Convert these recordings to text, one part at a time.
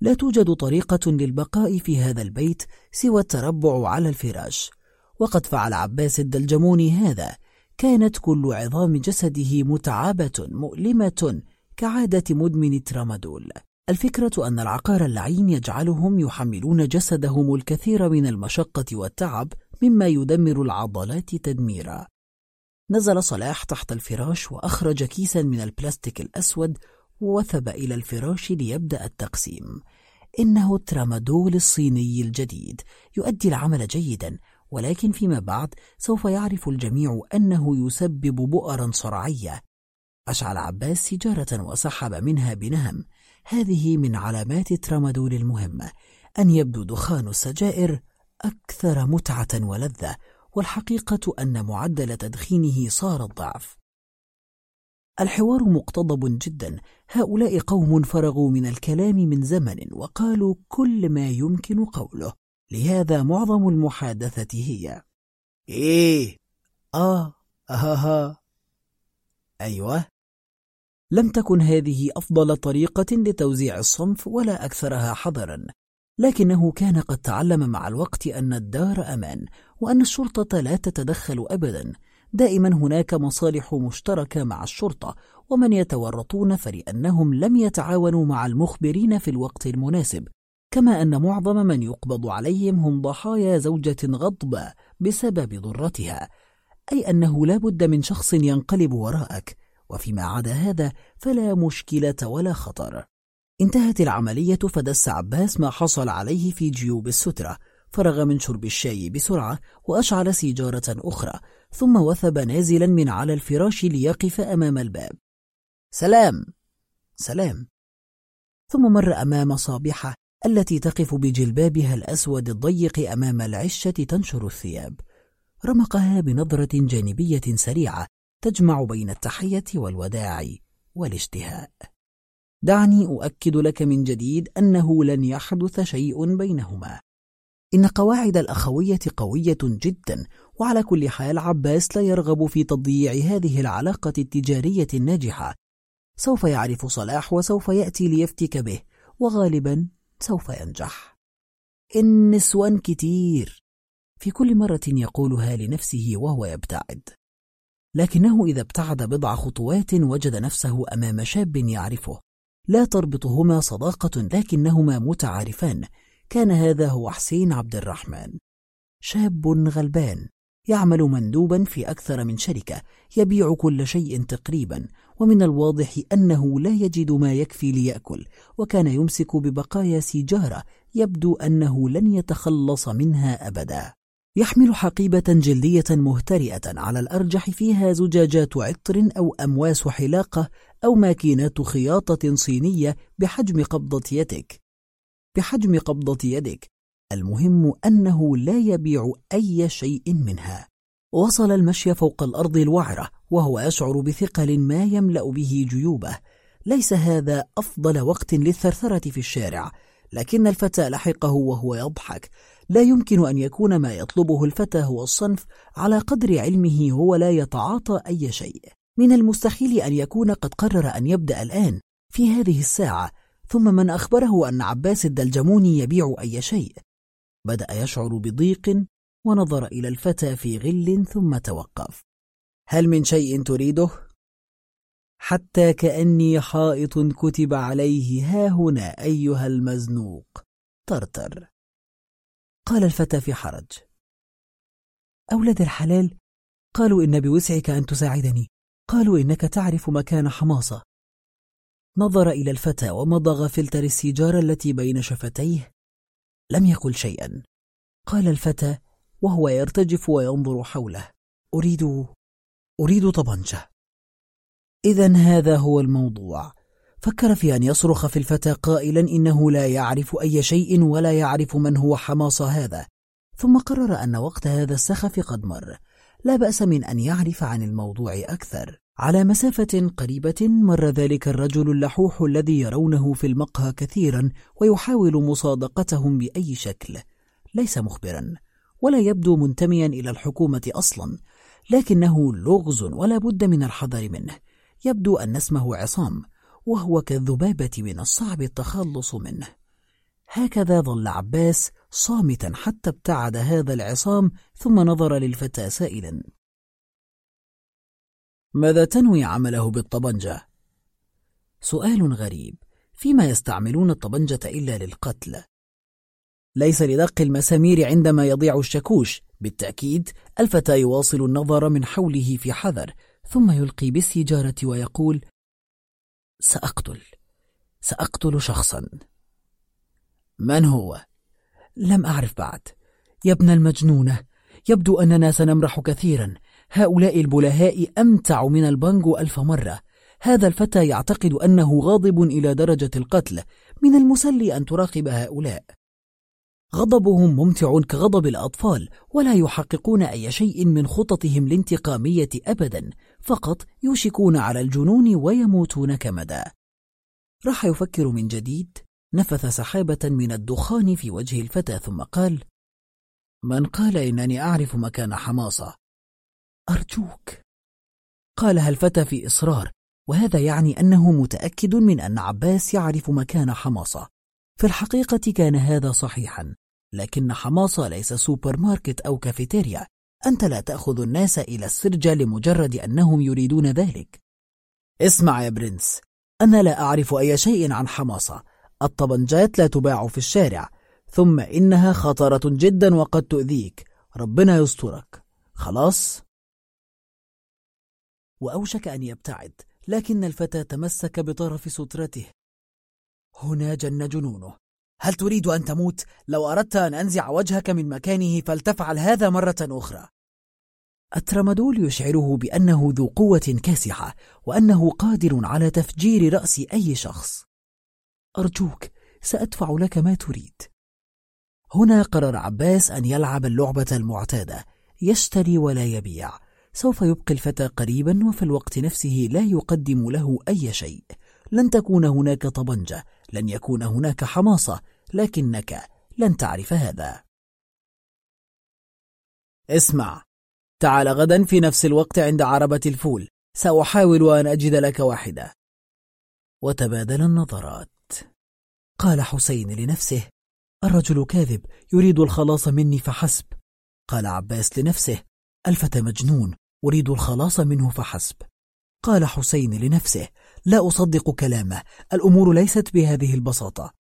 لا توجد طريقة للبقاء في هذا البيت سوى التربع على الفراش. وقد فعل عباس الدلجموني هذا. كانت كل عظام جسده متعبة مؤلمة كعادة مدمن الترامادول. الفكرة أن العقار اللعين يجعلهم يحملون جسدهم الكثير من المشقة والتعب مما يدمر العضلات تدميرا. نزل صلاح تحت الفراش وأخرج كيسا من البلاستيك الأسود وثب إلى الفراش ليبدأ التقسيم. إنه الترامادول الصيني الجديد. يؤدي العمل جيدا ولكن فيما بعد سوف يعرف الجميع أنه يسبب بؤرا صرعية أشعل عباس سيجارة وسحب منها بنهم. هذه من علامات الترامادول المهمة. أن يبدو دخان السجائر أكثر متعة ولذة والحقيقة أن معدل تدخينه صار الضعف. الحوار مقتضب جدا. هؤلاء قوم فرغوا من الكلام من زمن وقالوا كل ما يمكن قوله. لهذا معظم المحادثة هي. إيه. آه أهها أيوة. لم تكن هذه أفضل طريقة لتوزيع الصنف ولا أكثرها حذرا لكنه كان قد تعلم مع الوقت أن الدار أمان وأن الشرطة لا تتدخل أبدا. دائما هناك مصالح مشتركة مع الشرطة ومن يتورطون فلأنهم لم يتعاونوا مع المخبرين في الوقت المناسب كما أن معظم من يقبض عليهم هم ضحايا زوجة غضبة بسبب ضرتها أي أنه لا بد من شخص ينقلب وراءك وفيما عدا هذا فلا مشكلة ولا خطر. انتهت العملية فدس عباس ما حصل عليه في جيوب السترة فرغ من شرب الشاي بسرعة وأشعل سيجارة أخرى ثم وثب نازلا من على الفراش ليقف أمام الباب. سلام! سلام! ثم مر أمام صابحة التي تقف بجلبابها الأسود الضيق أمام العشة تنشر الثياب. رمقها بنظرة جانبية سريعة تجمع بين التحية والوداع والاشتهاء دعني أؤكد لك من جديد أنه لن يحدث شيء بينهما. إن قواعد الأخوية قوية جدا وعلى كل حال عباس لا يرغب في تضييع هذه العلاقة التجارية الناجحة. سوف يعرف صلاح وسوف يأتي ليفتك به وغالبا سوف ينجح. إن نسوان كتير. في كل مرة يقولها لنفسه وهو يبتعد. لكنه إذا ابتعد بضع خطوات وجد نفسه أمام شاب يعرفه. لا تربطهما صداقة لكنهما متعارفان. كان هذا هو حسين عبد الرحمن. شاب غلبان يعمل مندوبا في أكثر من شركة يبيع كل شيء تقريبا ومن الواضح أنه لا يجد ما يكفي ليأكل وكان يمسك ببقايا سيجارة يبدو أنه لن يتخلص منها أبدا. يحمل حقيبة جلدية مهترئة على الأرجح فيها زجاجات عطر أو أمواس حلاقة أو ماكينات خياطة صينية بحجم قبضة يدك. بحجم قبضة يدك. المهم أنه لا يبيع أي شيء منها. وصل المشي فوق الأرض الوعرة وهو يشعر بثقل ما يملأ به جيوبه. ليس هذا أفضل وقت للثرثرة في الشارع لكن الفتى لحقه وهو يضحك. لا يمكن أن يكون ما يطلبه الفتى هو الصنف على قدر علمه هو لا يتعاطى أي شيء. من المستحيل أن يكون قد قرر أن يبدأ الآن في هذه الساعة. ثم من أخبره أن عباس الدلجموني يبيع أي شيء. بدأ يشعر بضيق ونظر إلى الفتى في غل ثم توقف. هل من شيء تريده؟ حتى كأني حائط كتب عليه ها هنا أيها المزنوق. ترتر قال الفتى في حرج. أولاد الحلال قالوا إن بوسعك أن تساعدني. قالوا إنك تعرف مكان حماصة. نظر إلى الفتى ومضغ فلتر السيجارة التي بين شفتيه. لم يقل شيئا. قال الفتى وهو يرتجف وينظر حوله. أريد أريد طبنجة. إذا هذا هو الموضوع. فكر في أن يصرخ في الفتى قائلا إنه لا يعرف أي شيء ولا يعرف من هو حماص هذا. ثم قرر أن وقت هذا السخف قد مر. لا بأس من أن يعرف عن الموضوع أكثر. على مسافة قريبة مر ذلك الرجل اللحوح الذي يرونه في المقهى كثيرا ويحاول مصادقتهم بأي شكل. ليس مخبرا ولا يبدو منتميا إلى الحكومة أصلا لكنه لغز ولا بد من الحذر منه. يبدو أن اسمه عصام وهو كالذبابة من الصعب التخلص منه. هكذا ظل عباس صامتا حتى ابتعد هذا العصام ثم نظر للفتى سائلا. ماذا تنوي عمله بالطبنجة؟ سؤال غريب فيما يستعملون الطبنجة إلا للقتل ليس لدق المسامير عندما يضيع الشكوش بالتأكيد الفتى يواصل النظر من حوله في حذر ثم يلقي بالسيجارة ويقول سأقتل سأقتل شخصا من هو؟ لم أعرف بعد يا ابن المجنونة يبدو أننا سنمرح كثيرا هؤلاء البلهاء أمتع من البانجو ألف مرة. هذا الفتى يعتقد أنه غاضب إلى درجة القتل. من المسلي أن تراقب هؤلاء. غضبهم ممتع كغضب الأطفال ولا يحققون أي شيء من خططهم الانتقامية أبدا. فقط يوشكون على الجنون ويموتون كمدى. راح يفكر من جديد. نفث سحابة من الدخان في وجه الفتى ثم قال من قال إنني أعرف مكان حماصة؟ أرجوك. قالها الفتى في إصرار؟ وهذا يعني أنه متأكد من أن عباس يعرف مكان حماصة. في الحقيقة كان هذا صحيحا لكن حماصة ليس سوبر ماركت أو كافيتيريا. أنت لا تأخذ الناس إلى السرجة لمجرد أنهم يريدون ذلك. اسمع يا برنس أنا لا أعرف أي شيء عن حماصة. الطبنجات لا تباع في الشارع ثم إنها خطرة جدا وقد تؤذيك. ربنا يسترك. خلاص؟ وأوشك أن يبتعد لكن الفتى تمسك بطرف سترته. هنا جن جنونه. هل تريد أن تموت؟ لو أردت أن أنزع وجهك من مكانه فلتفعل هذا مرة أخرى. الترمدول يشعره بأنه ذو قوة كاسحة وأنه قادر على تفجير رأس أي شخص. أرجوك سأدفع لك ما تريد. هنا قرر عباس أن يلعب اللعبة المعتادة. يشتري ولا يبيع. سوف يبقي الفتى قريبا وفي الوقت نفسه لا يقدم له أي شيء. لن تكون هناك طبنجة لن يكون هناك حماصة لكنك لن تعرف هذا. اسمع تعال غدا في نفس الوقت عند عربة الفول. سأحاول أن أجد لك واحدة. وتبادل النظرات. قال حسين لنفسه الرجل كاذب يريد الخلاص مني فحسب. قال عباس لنفسه الفتى مجنون أريد الخلاص منه فحسب. قال حسين لنفسه لا أصدق كلامه الأمور ليست بهذه البساطة.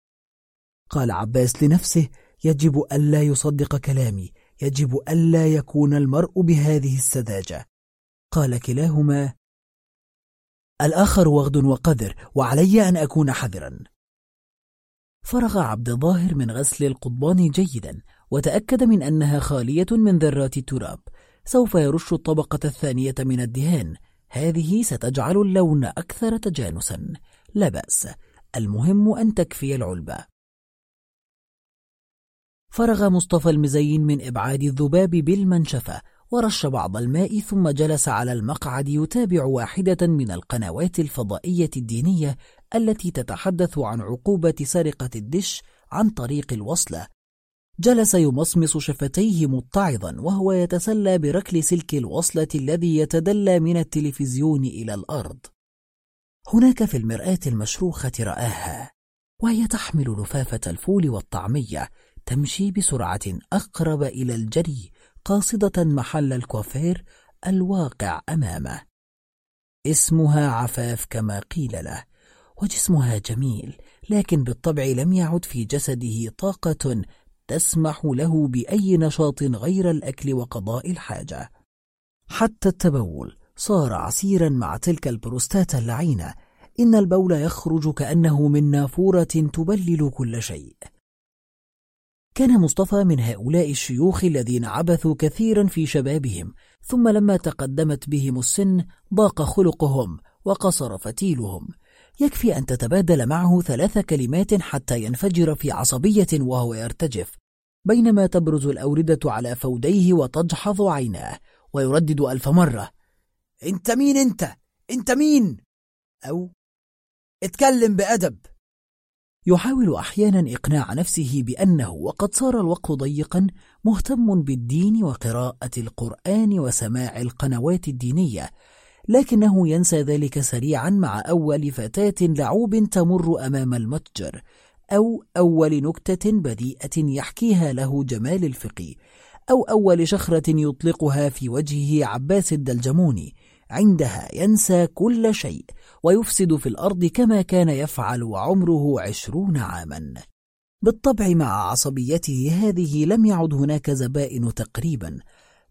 قال عباس لنفسه يجب ألا يصدق كلامي يجب ألا يكون المرء بهذه السذاجة. قال كلاهما الآخر وغد وقذر وعلي أن أكون حذرا. فرغ عبد الظاهر من غسل القضبان جيدا وتأكد من أنها خالية من ذرات التراب. سوف يرش الطبقة الثانية من الدهان. هذه ستجعل اللون أكثر تجانسا. لا بأس. المهم أن تكفي العلبة. فرغ مصطفى المزين من إبعاد الذباب بالمنشفة ورش بعض الماء ثم جلس على المقعد يتابع واحدة من القنوات الفضائية الدينية التي تتحدث عن عقوبة سرقة الدش عن طريق الوصلة. جلس يمصمص شفتيه متعظا وهو يتسلى بركل سلك الوصلة الذي يتدلى من التلفزيون إلى الأرض. هناك في المرآة المشروخة رآها وهي تحمل لفافة الفول والطعمية تمشي بسرعة أقرب إلى الجري قاصدة محل الكوافير الواقع أمامه. اسمها عفاف كما قيل له وجسمها جميل لكن بالطبع لم يعد في جسده طاقة تسمح له بأي نشاط غير الأكل وقضاء الحاجة. حتى التبول صار عسيرا مع تلك البروستاتا اللعينة. إن البول يخرج كأنه من نافورة تبلل كل شيء. كان مصطفى من هؤلاء الشيوخ الذين عبثوا كثيرا في شبابهم ثم لما تقدمت بهم السن ضاق خلقهم وقصر فتيلهم. يكفي أن تتبادل معه ثلاث كلمات حتى ينفجر في عصبية وهو يرتجف بينما تبرز الأوردة على فوديه وتجحظ عيناه ويردد ألف مرة أنت مين أنت؟ أنت مين؟ أو اتكلم بأدب يحاول أحيانا إقناع نفسه بأنه وقد صار الوقت ضيقا مهتم بالدين وقراءة القرآن وسماع القنوات الدينية لكنه ينسى ذلك سريعا مع أول فتاة لعوب تمر أمام المتجر أو أول نكتة بديئة يحكيها له جمال الفقي أو أول شخرة يطلقها في وجهه عباس الدلجموني. عندها ينسى كل شيء ويفسد في الأرض كما كان يفعل وعمره عشرون عاما. بالطبع مع عصبيته هذه لم يعد هناك زبائن تقريبا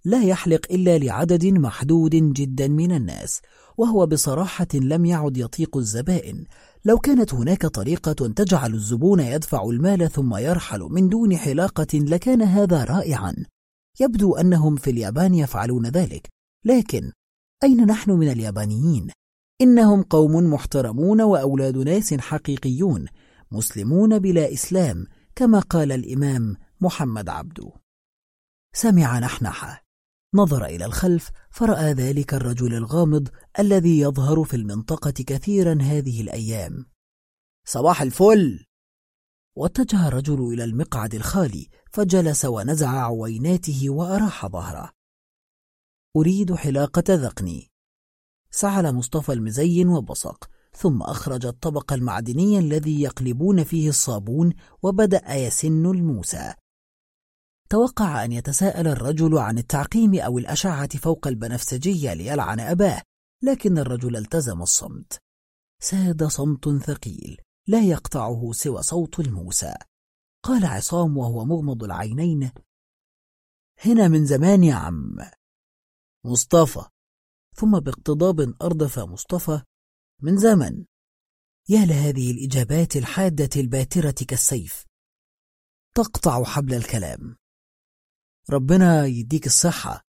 لا يحلق إلا لعدد محدود جدا من الناس وهو بصراحة لم يعد يطيق الزبائن. لو كانت هناك طريقة تجعل الزبون يدفع المال ثم يرحل من دون حلاقة لكان هذا رائعا. يبدو أنهم في اليابان يفعلون ذلك. لكن أين نحن من اليابانيين؟ إنهم قوم محترمون وأولاد ناس حقيقيون مسلمون بلا إسلام كما قال الإمام محمد عبده. سمع نحنحة. نظر إلى الخلف فرأى ذلك الرجل الغامض الذي يظهر في المنطقة كثيرا هذه الأيام. صباح الفل! واتجه الرجل إلى المقعد الخالي فجلس ونزع عويناته وأراح ظهره. أريد حلاقة ذقني. سعل مصطفى المزين وبصق ثم أخرج الطبق المعدني الذي يقلبون فيه الصابون وبدأ يسن الموسى. توقع أن يتساءل الرجل عن التعقيم أو الأشعة فوق البنفسجية ليلعن أباه لكن الرجل التزم الصمت. ساد صمت ثقيل لا يقطعه سوى صوت الموسى. قال عصام وهو مغمض العينين هنا من زمان يا عم. مصطفى. ثم باقتضاب أردف مصطفى من زمن؟ يا لهذه الإجابات الحادة الباترة كالسيف. تقطع حبل الكلام. ربنا يديك الصحة.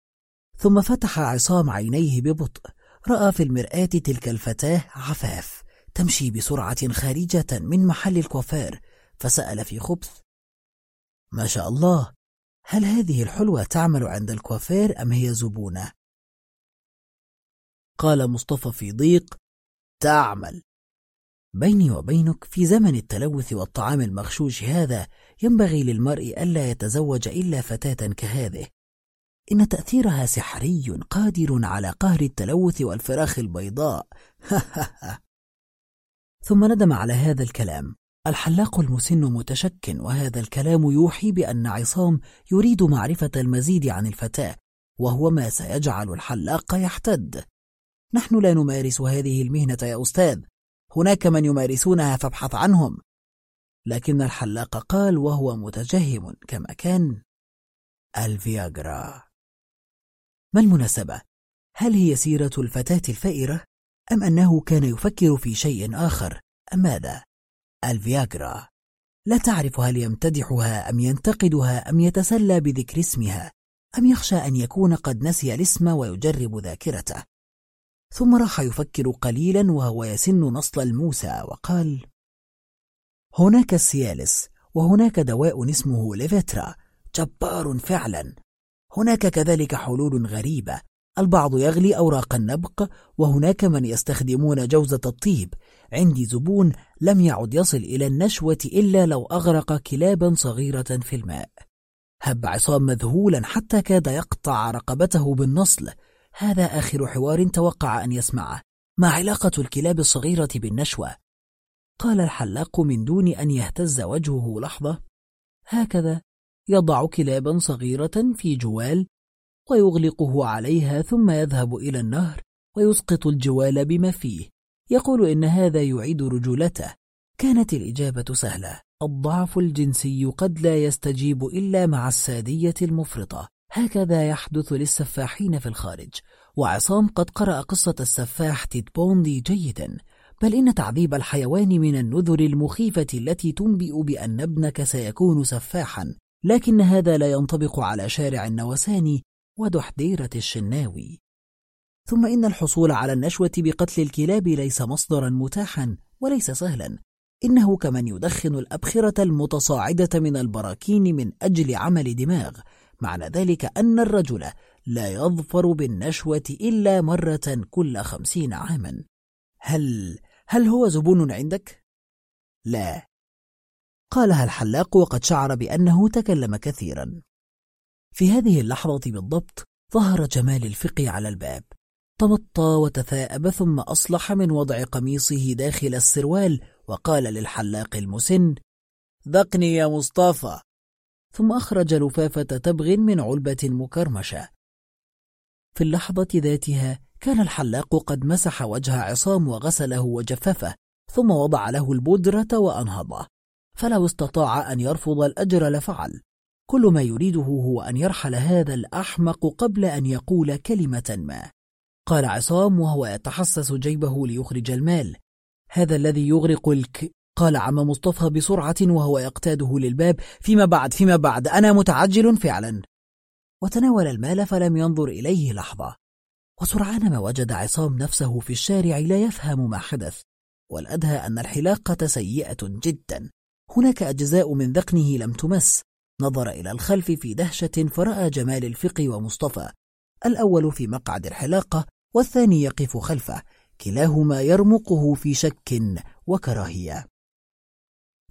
ثم فتح عصام عينيه ببطء. رأى في المرآة تلك الفتاة عفاف. تمشي بسرعة خارجة من محل الكوافير. فسأل في خبث. ما شاء الله. هل هذه الحلوة تعمل عند الكوافير أم هي زبونة؟ قال مصطفى في ضيق. تعمل. بيني وبينك في زمن التلوث والطعام المغشوش هذا ينبغي للمرء ألا يتزوج إلا فتاة كهذه. إن تأثيرها سحري قادر على قهر التلوث والفراخ البيضاء. ثم ندم على هذا الكلام. الحلاق المسن متشك وهذا الكلام يوحي بأن عصام يريد معرفة المزيد عن الفتاة وهو ما سيجعل الحلاق يحتد. نحن لا نمارس هذه المهنة يا أستاذ. هناك من يمارسونها فابحث عنهم. لكن الحلاق قال وهو متجهم كما كان الفياجرا ما المناسبة؟ هل هي سيرة الفتاة الفائرة؟ أم أنه كان يفكر في شيء آخر؟ أم ماذا؟ الفياجرا لا تعرف هل يمتدحها أم ينتقدها أم يتسلى بذكر اسمها أم يخشى أن يكون قد نسي الاسم ويجرب ذاكرته ثم راح يفكر قليلا وهو يسن نصل الموسى وقال هناك سيالس وهناك دواء اسمه ليفيترا جبار فعلا. هناك كذلك حلول غريبة. البعض يغلي أوراق النبق وهناك من يستخدمون جوزة الطيب. عندي زبون لم يعد يصل إلى النشوة إلا لو أغرق كلابا صغيرة في الماء. هب عصام مذهولا حتى كاد يقطع رقبته بالنصل. هذا آخر حوار توقع أن يسمعه. ما علاقة الكلاب الصغيرة بالنشوة؟ قال الحلاق من دون أن يهتز وجهه لحظة. هكذا يضع كلابا صغيرة في جوال ويغلقه عليها ثم يذهب إلى النهر ويسقط الجوال بما فيه. يقول إن هذا يعيد رجولته. كانت الإجابة سهلة. الضعف الجنسي قد لا يستجيب إلا مع السادية المفرطة. هكذا يحدث للسفاحين في الخارج. وعصام قد قرأ قصة السفاح تيد بوندي جيدا. بل إن تعذيب الحيوان من النذر المخيفة التي تنبئ بأن ابنك سيكون سفاحا لكن هذا لا ينطبق على شارع النوساني ودحديرة الشناوي. ثم إن الحصول على النشوة بقتل الكلاب ليس مصدرا متاحا وليس سهلا. إنه كمن يدخن الأبخرة المتصاعدة من البراكين من أجل عمل دماغ معنى ذلك أن الرجل لا يظفر بالنشوة إلا مرة كل خمسين عاما. هل هل هو زبون عندك؟ لا. قالها الحلاق وقد شعر بأنه تكلم كثيرا. في هذه اللحظة بالضبط ظهر جمال الفقي على الباب. تمطى وتثاءب ثم أصلح من وضع قميصه داخل السروال وقال للحلاق المسن ذقني يا مصطفى. ثم أخرج لفافة تبغ من علبة مكرمشة. في اللحظة ذاتها كان الحلاق قد مسح وجه عصام وغسله وجففه ثم وضع له البودرة وأنهضه. فلو استطاع أن يرفض الأجر لفعل. كل ما يريده هو أن يرحل هذا الأحمق قبل أن يقول كلمة ما. قال عصام وهو يتحسس جيبه ليخرج المال. هذا الذي يغرق الك قال عم مصطفى بسرعة وهو يقتاده للباب. فيما بعد فيما بعد أنا متعجل فعلا. وتناول المال فلم ينظر إليه لحظة. وسرعان ما وجد عصام نفسه في الشارع لا يفهم ما حدث والأدهى أن الحلاقة سيئة جدا. هناك أجزاء من ذقنه لم تمس. نظر إلى الخلف في دهشة فرأى جمال الفقي ومصطفى. الأول في مقعد الحلاقة والثاني يقف خلفه. كلاهما يرمقه في شك وكراهية.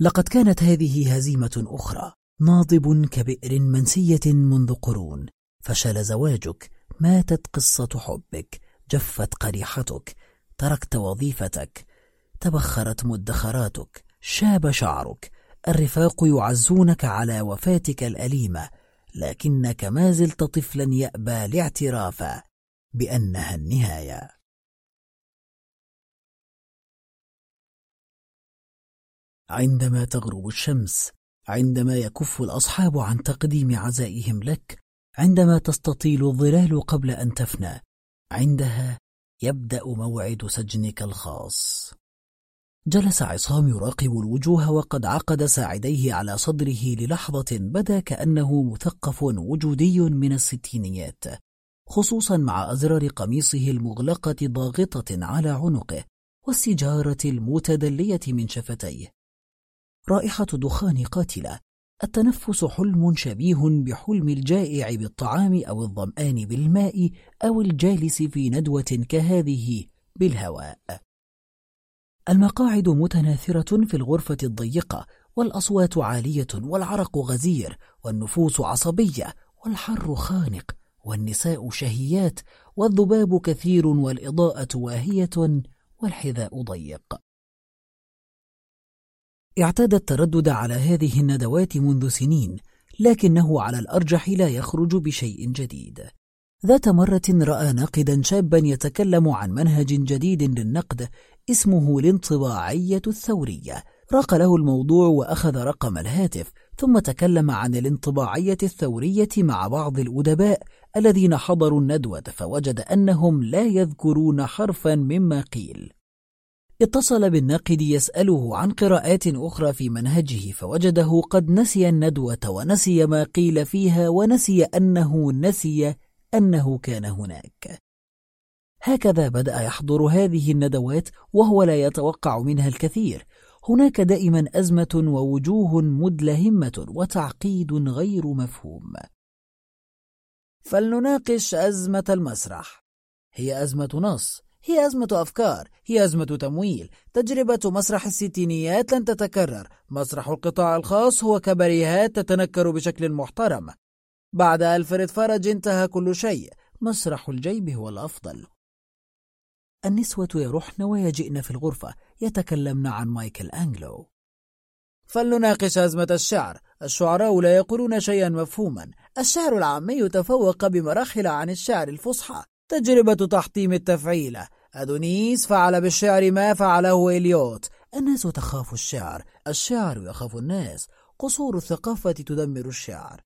لقد كانت هذه هزيمة أخرى. ناضب كبئر منسية منذ قرون. فشل زواجك. ماتت قصة حبك جفت قريحتك تركت وظيفتك تبخرت مدخراتك شاب شعرك. الرفاق يعزونك على وفاتك الأليمة لكنك ما زلت طفلا يأبى الاعتراف بأنها النهاية. عندما تغرب الشمس عندما يكف الأصحاب عن تقديم عزائهم لك عندما تستطيل الظلال قبل أن تفنى عندها يبدأ موعد سجنك الخاص. جلس عصام يراقب الوجوه وقد عقد ساعديه على صدره للحظة بدا كأنه مثقف وجودي من الستينيات خصوصا مع أزرار قميصه المغلقة ضاغطة على عنقه والسجارة المتدلية من شفتيه. رائحة دخان قاتلة التنفس حلم شبيه بحلم الجائع بالطعام أو الظمآن بالماء أو الجالس في ندوة كهذه بالهواء. المقاعد متناثرة في الغرفة الضيقة والأصوات عالية والعرق غزير والنفوس عصبية والحر خانق والنساء شهيات والذباب كثير والإضاءة واهية والحذاء ضيق. اعتاد التردد على هذه الندوات منذ سنين لكنه على الأرجح لا يخرج بشيء جديد. ذات مرة رأى ناقدا شابا يتكلم عن منهج جديد للنقد اسمه الانطباعية الثورية. راق له الموضوع وأخذ رقم الهاتف ثم تكلم عن الانطباعية الثورية مع بعض الأدباء الذين حضروا الندوة فوجد أنهم لا يذكرون حرفا مما قيل. اتصل بالناقد يسأله عن قراءات أخرى في منهجه فوجده قد نسي الندوة ونسي ما قيل فيها ونسي أنه نسي أنه كان هناك. هكذا بدأ يحضر هذه الندوات وهو لا يتوقع منها الكثير. هناك دائما أزمة ووجوه مدلهمة وتعقيد غير مفهوم. فلنناقش أزمة المسرح. هي أزمة نص. هي أزمة أفكار. هي أزمة تمويل. تجربة مسرح الستينيات لن تتكرر. مسرح القطاع الخاص هو كبريهات تتنكر بشكل محترم. بعد ألفريد فرج انتهى كل شيء. مسرح الجيب هو الأفضل. النسوة يرحن ويجئن في الغرفة. يتكلمن عن مايكل أنجلو. فلنناقش أزمة الشعر. الشعراء لا يقولون شيئا مفهوما. الشعر العامي تفوق بمراحل عن الشعر الفصحى. تجربة تحطيم التفعيلة أدونيس فعل بالشعر ما فعله إليوت. الناس تخاف الشعر. الشعر يخاف الناس. قصور الثقافة تدمر الشعر.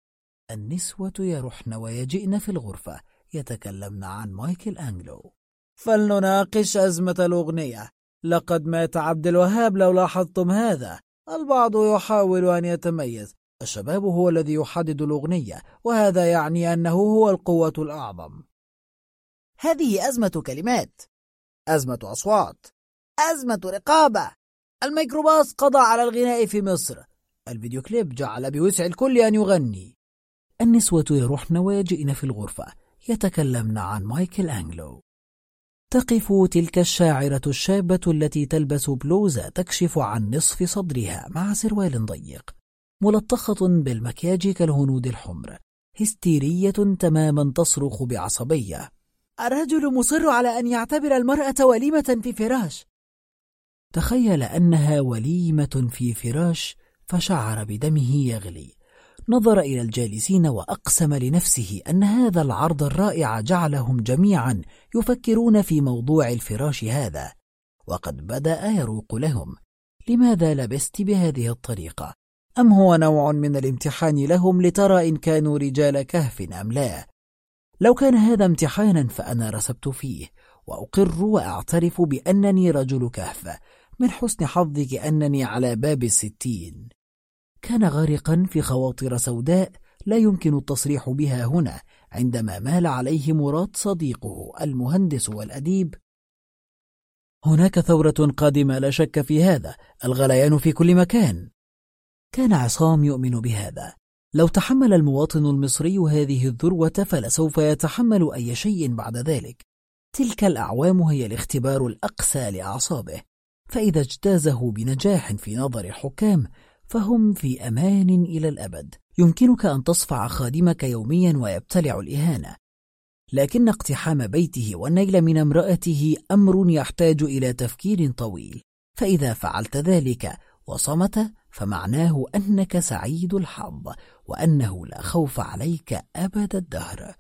النسوة يرحن ويجئن في الغرفة. يتكلمن عن مايكل أنجلو. فلنناقش أزمة الأغنية. لقد مات عبد الوهاب لو لاحظتم هذا. البعض يحاول أن يتميز. الشباب هو الذي يحدد الأغنية وهذا يعني أنه هو القوة الأعظم. هذه أزمة كلمات أزمة أصوات أزمة رقابة. الميكروباص قضى على الغناء في مصر. الفيديو كليب جعل بوسع الكل أن يغني. النسوة يروحن ويجئن في الغرفة. يتكلمن عن مايكل أنجلو. تقف تلك الشاعرة الشابة التي تلبس بلوزة تكشف عن نصف صدرها مع سروال ضيق. ملطخة بالمكياج كالهنود الحمر. هستيرية تماما تصرخ بعصبية. الرجل مصر على أن يعتبر المرأة وليمة في فراش تخيل أنها وليمة في فراش فشعر بدمه يغلي نظر إلى الجالسين وأقسم لنفسه أن هذا العرض الرائع جعلهم جميعا يفكرون في موضوع الفراش هذا وقد بدأ يروق لهم لماذا لبست بهذه الطريقة؟ أم هو نوع من الامتحان لهم لترى إن كانوا رجال كهف أم لا؟ لو كان هذا امتحانا فأنا رسبت فيه وأقر وأعترف بأنني رجل كهف من حسن حظك أنني على باب الستين كان غارقا في خواطر سوداء لا يمكن التصريح بها هنا عندما مال عليه مراد صديقه المهندس والأديب. هناك ثورة قادمة لا شك في هذا الغليان في كل مكان. كان عصام يؤمن بهذا. لو تحمل المواطن المصري هذه الذروة فلسوف يتحمل أي شيء بعد ذلك. تلك الأعوام هي الاختبار الأقسى لأعصابه. فإذا اجتازه بنجاح في نظر حكام فهم في أمان إلى الأبد. يمكنك أن تصفع خادمك يوميا ويبتلع الإهانة. لكن اقتحام بيته والنيل من امرأته أمر يحتاج إلى تفكير طويل. فإذا فعلت ذلك وصمت فمعناه أنك سعيد الحظ. وأنه لا خوف عليك أبد الدهر.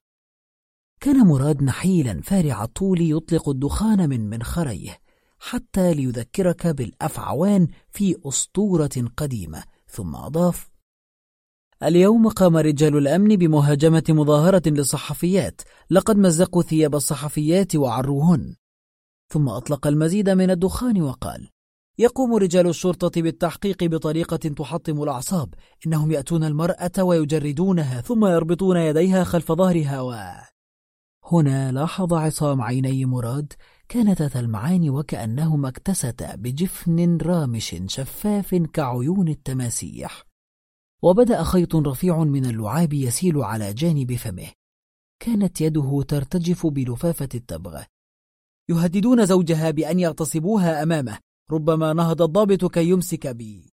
كان مراد نحيلا فارع الطول يطلق الدخان من منخريه حتى ليذكرك بالأفعوان في أسطورة قديمة ثم أضاف اليوم قام رجال الأمن بمهاجمة مظاهرة للصحفيات لقد مزقوا ثياب الصحفيات وعروهن. ثم أطلق المزيد من الدخان وقال يقوم رجال الشرطة بالتحقيق بطريقة تحطم الأعصاب. إنهم يأتون المرأة ويجردونها ثم يربطون يديها خلف ظهرها و... هنا لاحظ عصام عيني مراد كانتا تلمعان وكأنهما اكتستا بجفن رامش شفاف كعيون التماسيح. وبدأ خيط رفيع من اللعاب يسيل على جانب فمه. كانت يده ترتجف بلفافة التبغة يهددون زوجها بأن يغتصبوها أمامه. ربما نهض الضابط كي يمسك بي.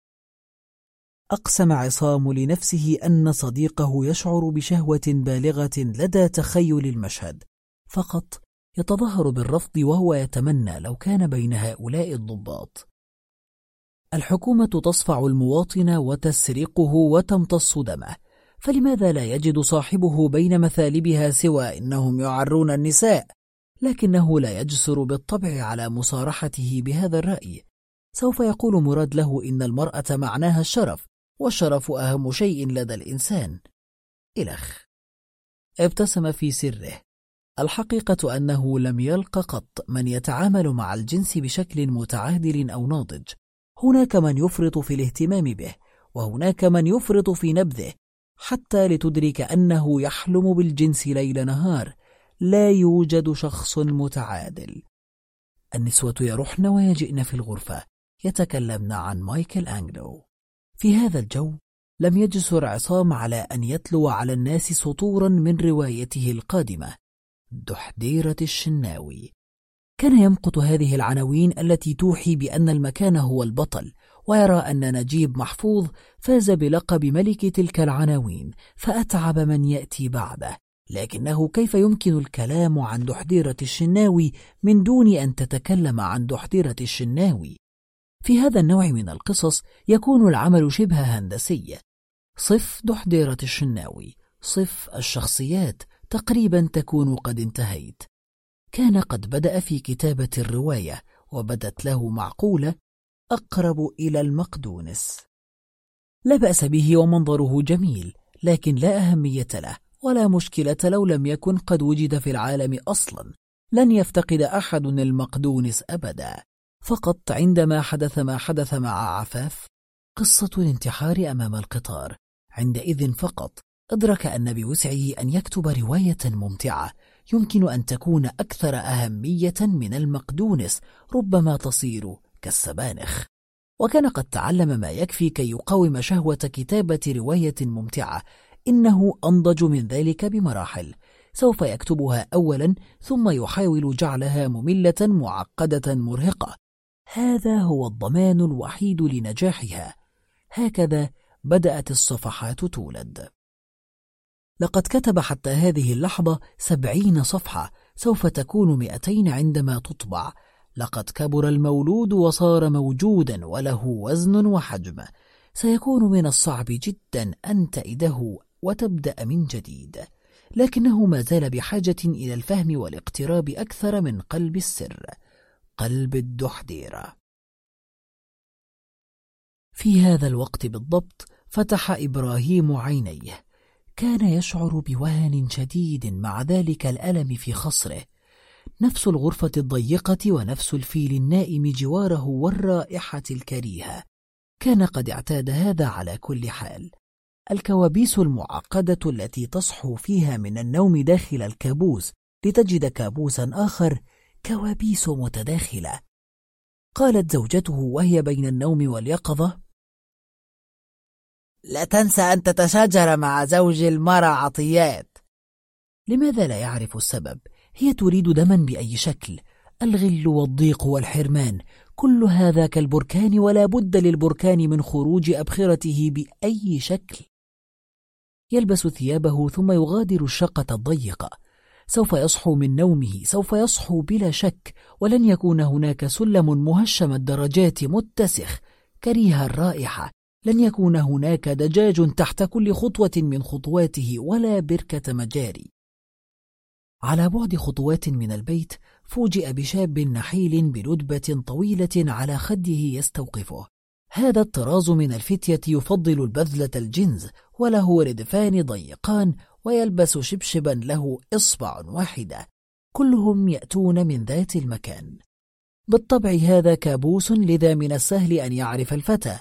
أقسم عصام لنفسه أن صديقه يشعر بشهوة بالغة لدى تخيل المشهد. فقط يتظاهر بالرفض وهو يتمنى لو كان بين هؤلاء الضباط. الحكومة تصفع المواطن وتسرقه وتمتص دمه. فلماذا لا يجد صاحبه بين مثالبها سوى إنهم يعرون النساء؟ لكنه لا يجسر بالطبع على مصارحته بهذا الرأي. سوف يقول مراد له إن المرأة معناها الشرف والشرف أهم شيء لدى الإنسان. إلخ. ابتسم في سره. الحقيقة أنه لم يلق قط من يتعامل مع الجنس بشكل متعادل أو ناضج. هناك من يفرط في الاهتمام به وهناك من يفرط في نبذه حتى لتدرك أنه يحلم بالجنس ليل نهار. لا يوجد شخص متعادل. النسوة يرحن ويجئن في الغرفة. يتكلمن عن مايكل أنجلو. في هذا الجو لم يجسر عصام على أن يتلو على الناس سطورا من روايته القادمة. دحديرة الشناوي. كان يمقت هذه العناوين التي توحي بأن المكان هو البطل ويرى أن نجيب محفوظ فاز بلقب ملك تلك العناوين فأتعب من يأتي بعده. لكنه كيف يمكن الكلام عن دحديرة الشناوي من دون أن تتكلم عن دحديرة الشناوي؟ في هذا النوع من القصص يكون العمل شبه هندسي صف دحديرة الشناوي صف الشخصيات تقريبا تكون قد انتهيت. كان قد بدأ في كتابة الرواية وبدت له معقولة أقرب إلى المقدونس. لا بأس به ومنظره جميل لكن لا أهمية له. ولا مشكلة لو لم يكن قد وجد في العالم أصلا. لن يفتقد أحد المقدونس أبدا. فقط عندما حدث ما حدث مع عفاف قصة الانتحار أمام القطار. عندئذ فقط أدرك أن بوسعه أن يكتب رواية ممتعة. يمكن أن تكون أكثر أهمية من المقدونس ربما تصير كالسبانخ. وكان قد تعلم ما يكفي كي يقاوم شهوة كتابة رواية ممتعة. إنه أنضج من ذلك بمراحل. سوف يكتبها أولا ثم يحاول جعلها مملة معقدة مرهقة. هذا هو الضمان الوحيد لنجاحها. هكذا بدأت الصفحات تولد. لقد كتب حتى هذه اللحظة سبعين صفحة سوف تكون مئتين عندما تطبع. لقد كبر المولود وصار موجودا وله وزن وحجم. سيكون من الصعب جدا أن تئده وتبدأ من جديد لكنه ما زال بحاجة إلى الفهم والاقتراب أكثر من قلب السر قلب الدحديرة في هذا الوقت بالضبط فتح إبراهيم عينيه كان يشعر بوهن شديد مع ذلك الألم في خصره نفس الغرفة الضيقة ونفس الفيل النائم جواره والرائحة الكريهة كان قد اعتاد هذا على كل حال. الكوابيس المعقدة التي تصحو فيها من النوم داخل الكابوس لتجد كابوسا آخر كوابيس متداخلة. قالت زوجته وهي بين النوم واليقظة لا تنسى أن تتشاجر مع زوج المرأة عطيات. لماذا لا يعرف السبب؟ هي تريد دما بأي شكل الغل والضيق والحرمان. كل هذا كالبركان ولا بد للبركان من خروج أبخرته بأي شكل. يلبس ثيابه ثم يغادر الشقة الضيقة. سوف يصحو من نومه سوف يصحو بلا شك ولن يكون هناك سلم مهشم الدرجات متسخ. كريه الرائحة لن يكون هناك دجاج تحت كل خطوة من خطواته ولا بركة مجاري. على بعد خطوات من البيت فوجئ بشاب نحيل برتبة طويلة على خده يستوقفه. هذا الطراز من الفتية يفضل البذلة الجنز وله ردفان ضيقان ويلبس شبشبا له إصبع واحدة. كلهم يأتون من ذات المكان. بالطبع هذا كابوس لذا من السهل أن يعرف الفتى.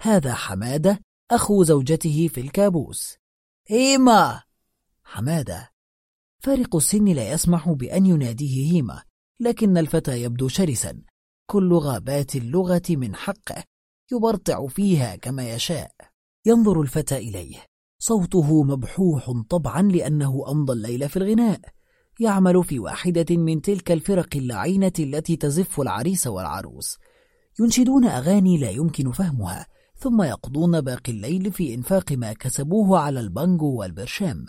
هذا حمادة أخو زوجته في الكابوس. هيما! حمادة. فارق السن لا يسمح بأن يناديه هيما لكن الفتى يبدو شرسا. كل غابات اللغة من حقه. يبرطع فيها كما يشاء. ينظر الفتى إليه. صوته مبحوح طبعا لأنه أمضى الليل في الغناء. يعمل في واحدة من تلك الفرق اللعينة التي تزف العريس والعروس. ينشدون أغاني لا يمكن فهمها ثم يقضون باقي الليل في إنفاق ما كسبوه على البنجو والبرشام.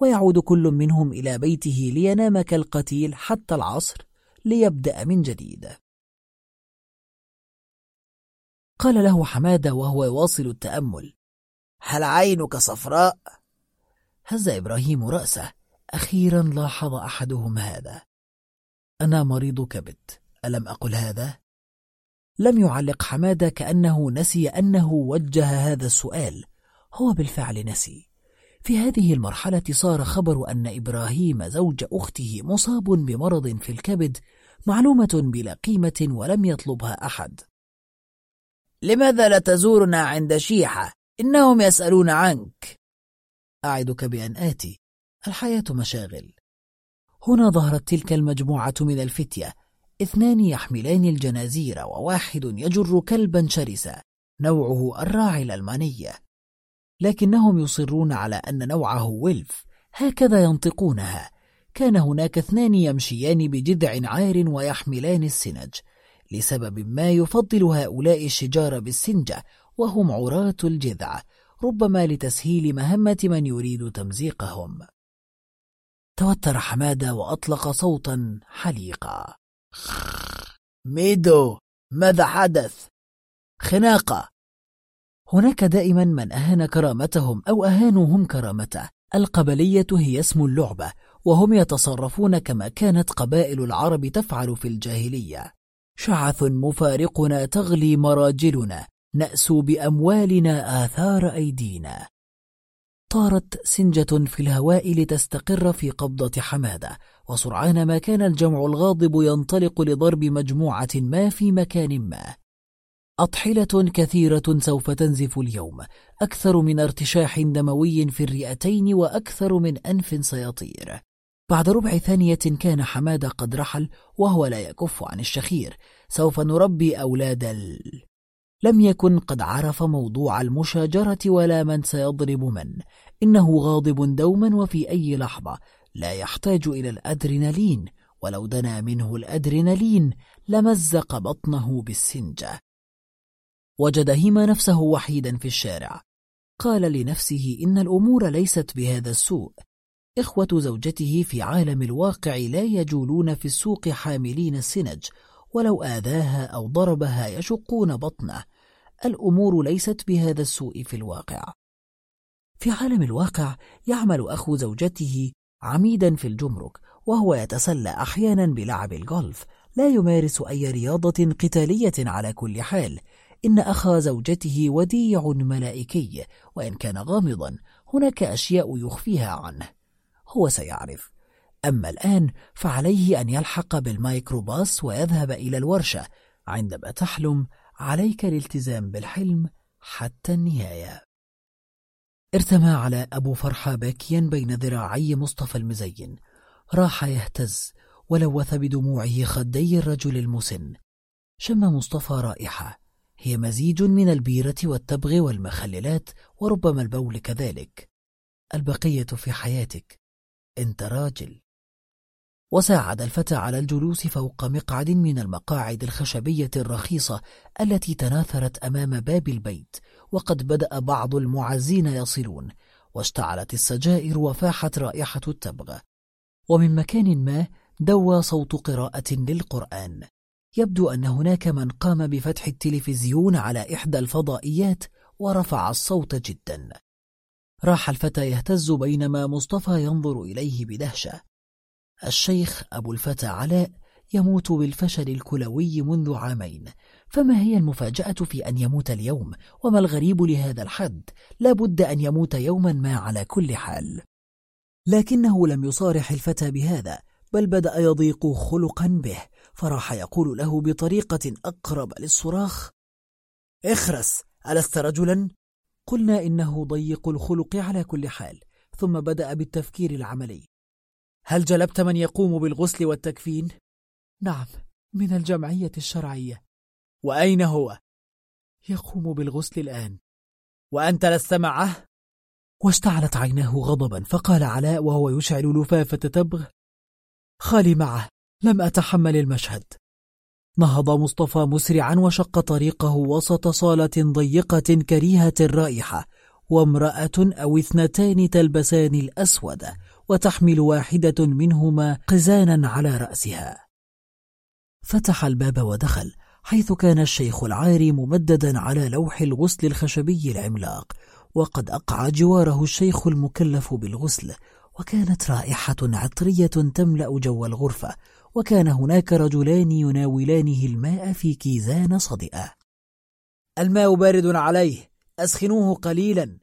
ويعود كل منهم إلى بيته لينام كالقتيل حتى العصر ليبدأ من جديد. قال له حمادة وهو يواصل التأمل. هل عينك صفراء؟ هز إبراهيم رأسه. أخيرا لاحظ أحدهم هذا. أنا مريض كبد ألم أقل هذا؟ لم يعلق حمادة كأنه نسي أنه وجه هذا السؤال. هو بالفعل نسي. في هذه المرحلة صار خبر أن إبراهيم زوج أخته مصاب بمرض في الكبد معلومة بلا قيمة ولم يطلبها أحد. لماذا لا تزورنا عند شيحة؟ إنهم يسألون عنك. أعدك بأن آتي. الحياة مشاغل. هنا ظهرت تلك المجموعة من الفتية. اثنان يحملان الجنازير وواحد يجر كلبا شرسا. نوعه الراعي الألمانية لكنهم يصرون على أن نوعه ويلف هكذا ينطقونها. كان هناك اثنان يمشيان بجذع عار ويحملان السنج. لسبب ما يفضل هؤلاء الشجار بالسنجة وهم عراة الجذع ربما لتسهيل مهمة من يريد تمزيقهم. توتر حمادة وأطلق صوتا حليقا. ميدو ماذا حدث؟ خناقة. هناك دائما من أهان كرامتهم أو أهانوهم كرامته. القبلية هي اسم اللعبة وهم يتصرفون كما كانت قبائل العرب تفعل في الجاهلية. شعث مفارقنا تغلي مراجلنا نأسو بأموالنا آثار أيدينا. طارت سنجة في الهواء لتستقر في قبضة حمادة وسرعان ما كان الجمع الغاضب ينطلق لضرب مجموعة ما في مكان ما. أطحلة كثيرة سوف تنزف اليوم أكثر من ارتشاح دموي في الرئتين وأكثر من أنف سيطير. بعد ربع ثانية كان حمادة قد رحل وهو لا يكف عن الشخير. سوف نربي أولاد ال... لم يكن قد عرف موضوع المشاجرة ولا من سيضرب من. إنه غاضب دوما وفي أي لحظة. لا يحتاج إلى الأدرينالين. ولو دنا منه الأدرينالين لمزق بطنه بالسنجة. وجد هما نفسه وحيدا في الشارع. قال لنفسه إن الأمور ليست بهذا السوء. إخوة زوجته في عالم الواقع لا يجولون في السوق حاملين السنج ولو آذاها أو ضربها يشقون بطنه. الأمور ليست بهذا السوء في الواقع. في عالم الواقع يعمل أخو زوجته عميدا في الجمرك وهو يتسلى أحيانا بلعب الجولف لا يمارس أي رياضة قتالية على كل حال. إن أخا زوجته وديع ملائكي وإن كان غامضا هناك أشياء يخفيها عنه. هو سيعرف. أما الآن فعليه أن يلحق بالميكروباص ويذهب إلى الورشة عندما تحلم عليك الالتزام بالحلم حتى النهاية. ارتمى على أبو فرحة باكيا بين ذراعي مصطفى المزين. راح يهتز ولوث بدموعه خدي الرجل المسن. شم مصطفى رائحة. هي مزيج من البيرة والتبغ والمخللات وربما البول كذلك. البقية في حياتك. أنت راجل. وساعد الفتى على الجلوس فوق مقعد من المقاعد الخشبية الرخيصة التي تناثرت أمام باب البيت وقد بدأ بعض المعزين يصلون واشتعلت السجائر وفاحت رائحة التبغ. ومن مكان ما دوى صوت قراءة للقرآن. يبدو أن هناك من قام بفتح التلفزيون على إحدى الفضائيات ورفع الصوت جدا. راح الفتى يهتز بينما مصطفى ينظر إليه بدهشة. الشيخ أبو الفتى علاء يموت بالفشل الكلوي منذ عامين فما هي المفاجأة في أن يموت اليوم؟ وما الغريب لهذا الحد؟ لا بد أن يموت يوما ما على كل حال. لكنه لم يصارح الفتى بهذا بل بدأ يضيق خلقا به فراح يقول له بطريقة أقرب للصراخ اخرس ألست رجلا؟ قلنا إنه ضيق الخلق على كل حال ثم بدأ بالتفكير العملي هل جلبت من يقوم بالغسل والتكفين؟ نعم من الجمعية الشرعية وأين هو؟ يقوم بالغسل الآن وأنت لست معه؟ واشتعلت عيناه غضبا فقال علاء وهو يشعل لفافة تبغ خالي معه لم أتحمل المشهد نهض مصطفى مسرعا وشق طريقه وسط صالة ضيقة كريهة الرائحة وامرأة أو اثنتان تلبسان الأسود وتحمل واحدة منهما قزانا على رأسها. فتح الباب ودخل حيث كان الشيخ العاري ممددا على لوح الغسل الخشبي العملاق وقد أقع جواره الشيخ المكلف بالغسل وكانت رائحة عطرية تملأ جو الغرفة وكان هناك رجلان يناولانه الماء في كيزان صدئة الماء بارد عليه أسخنوه قليلا.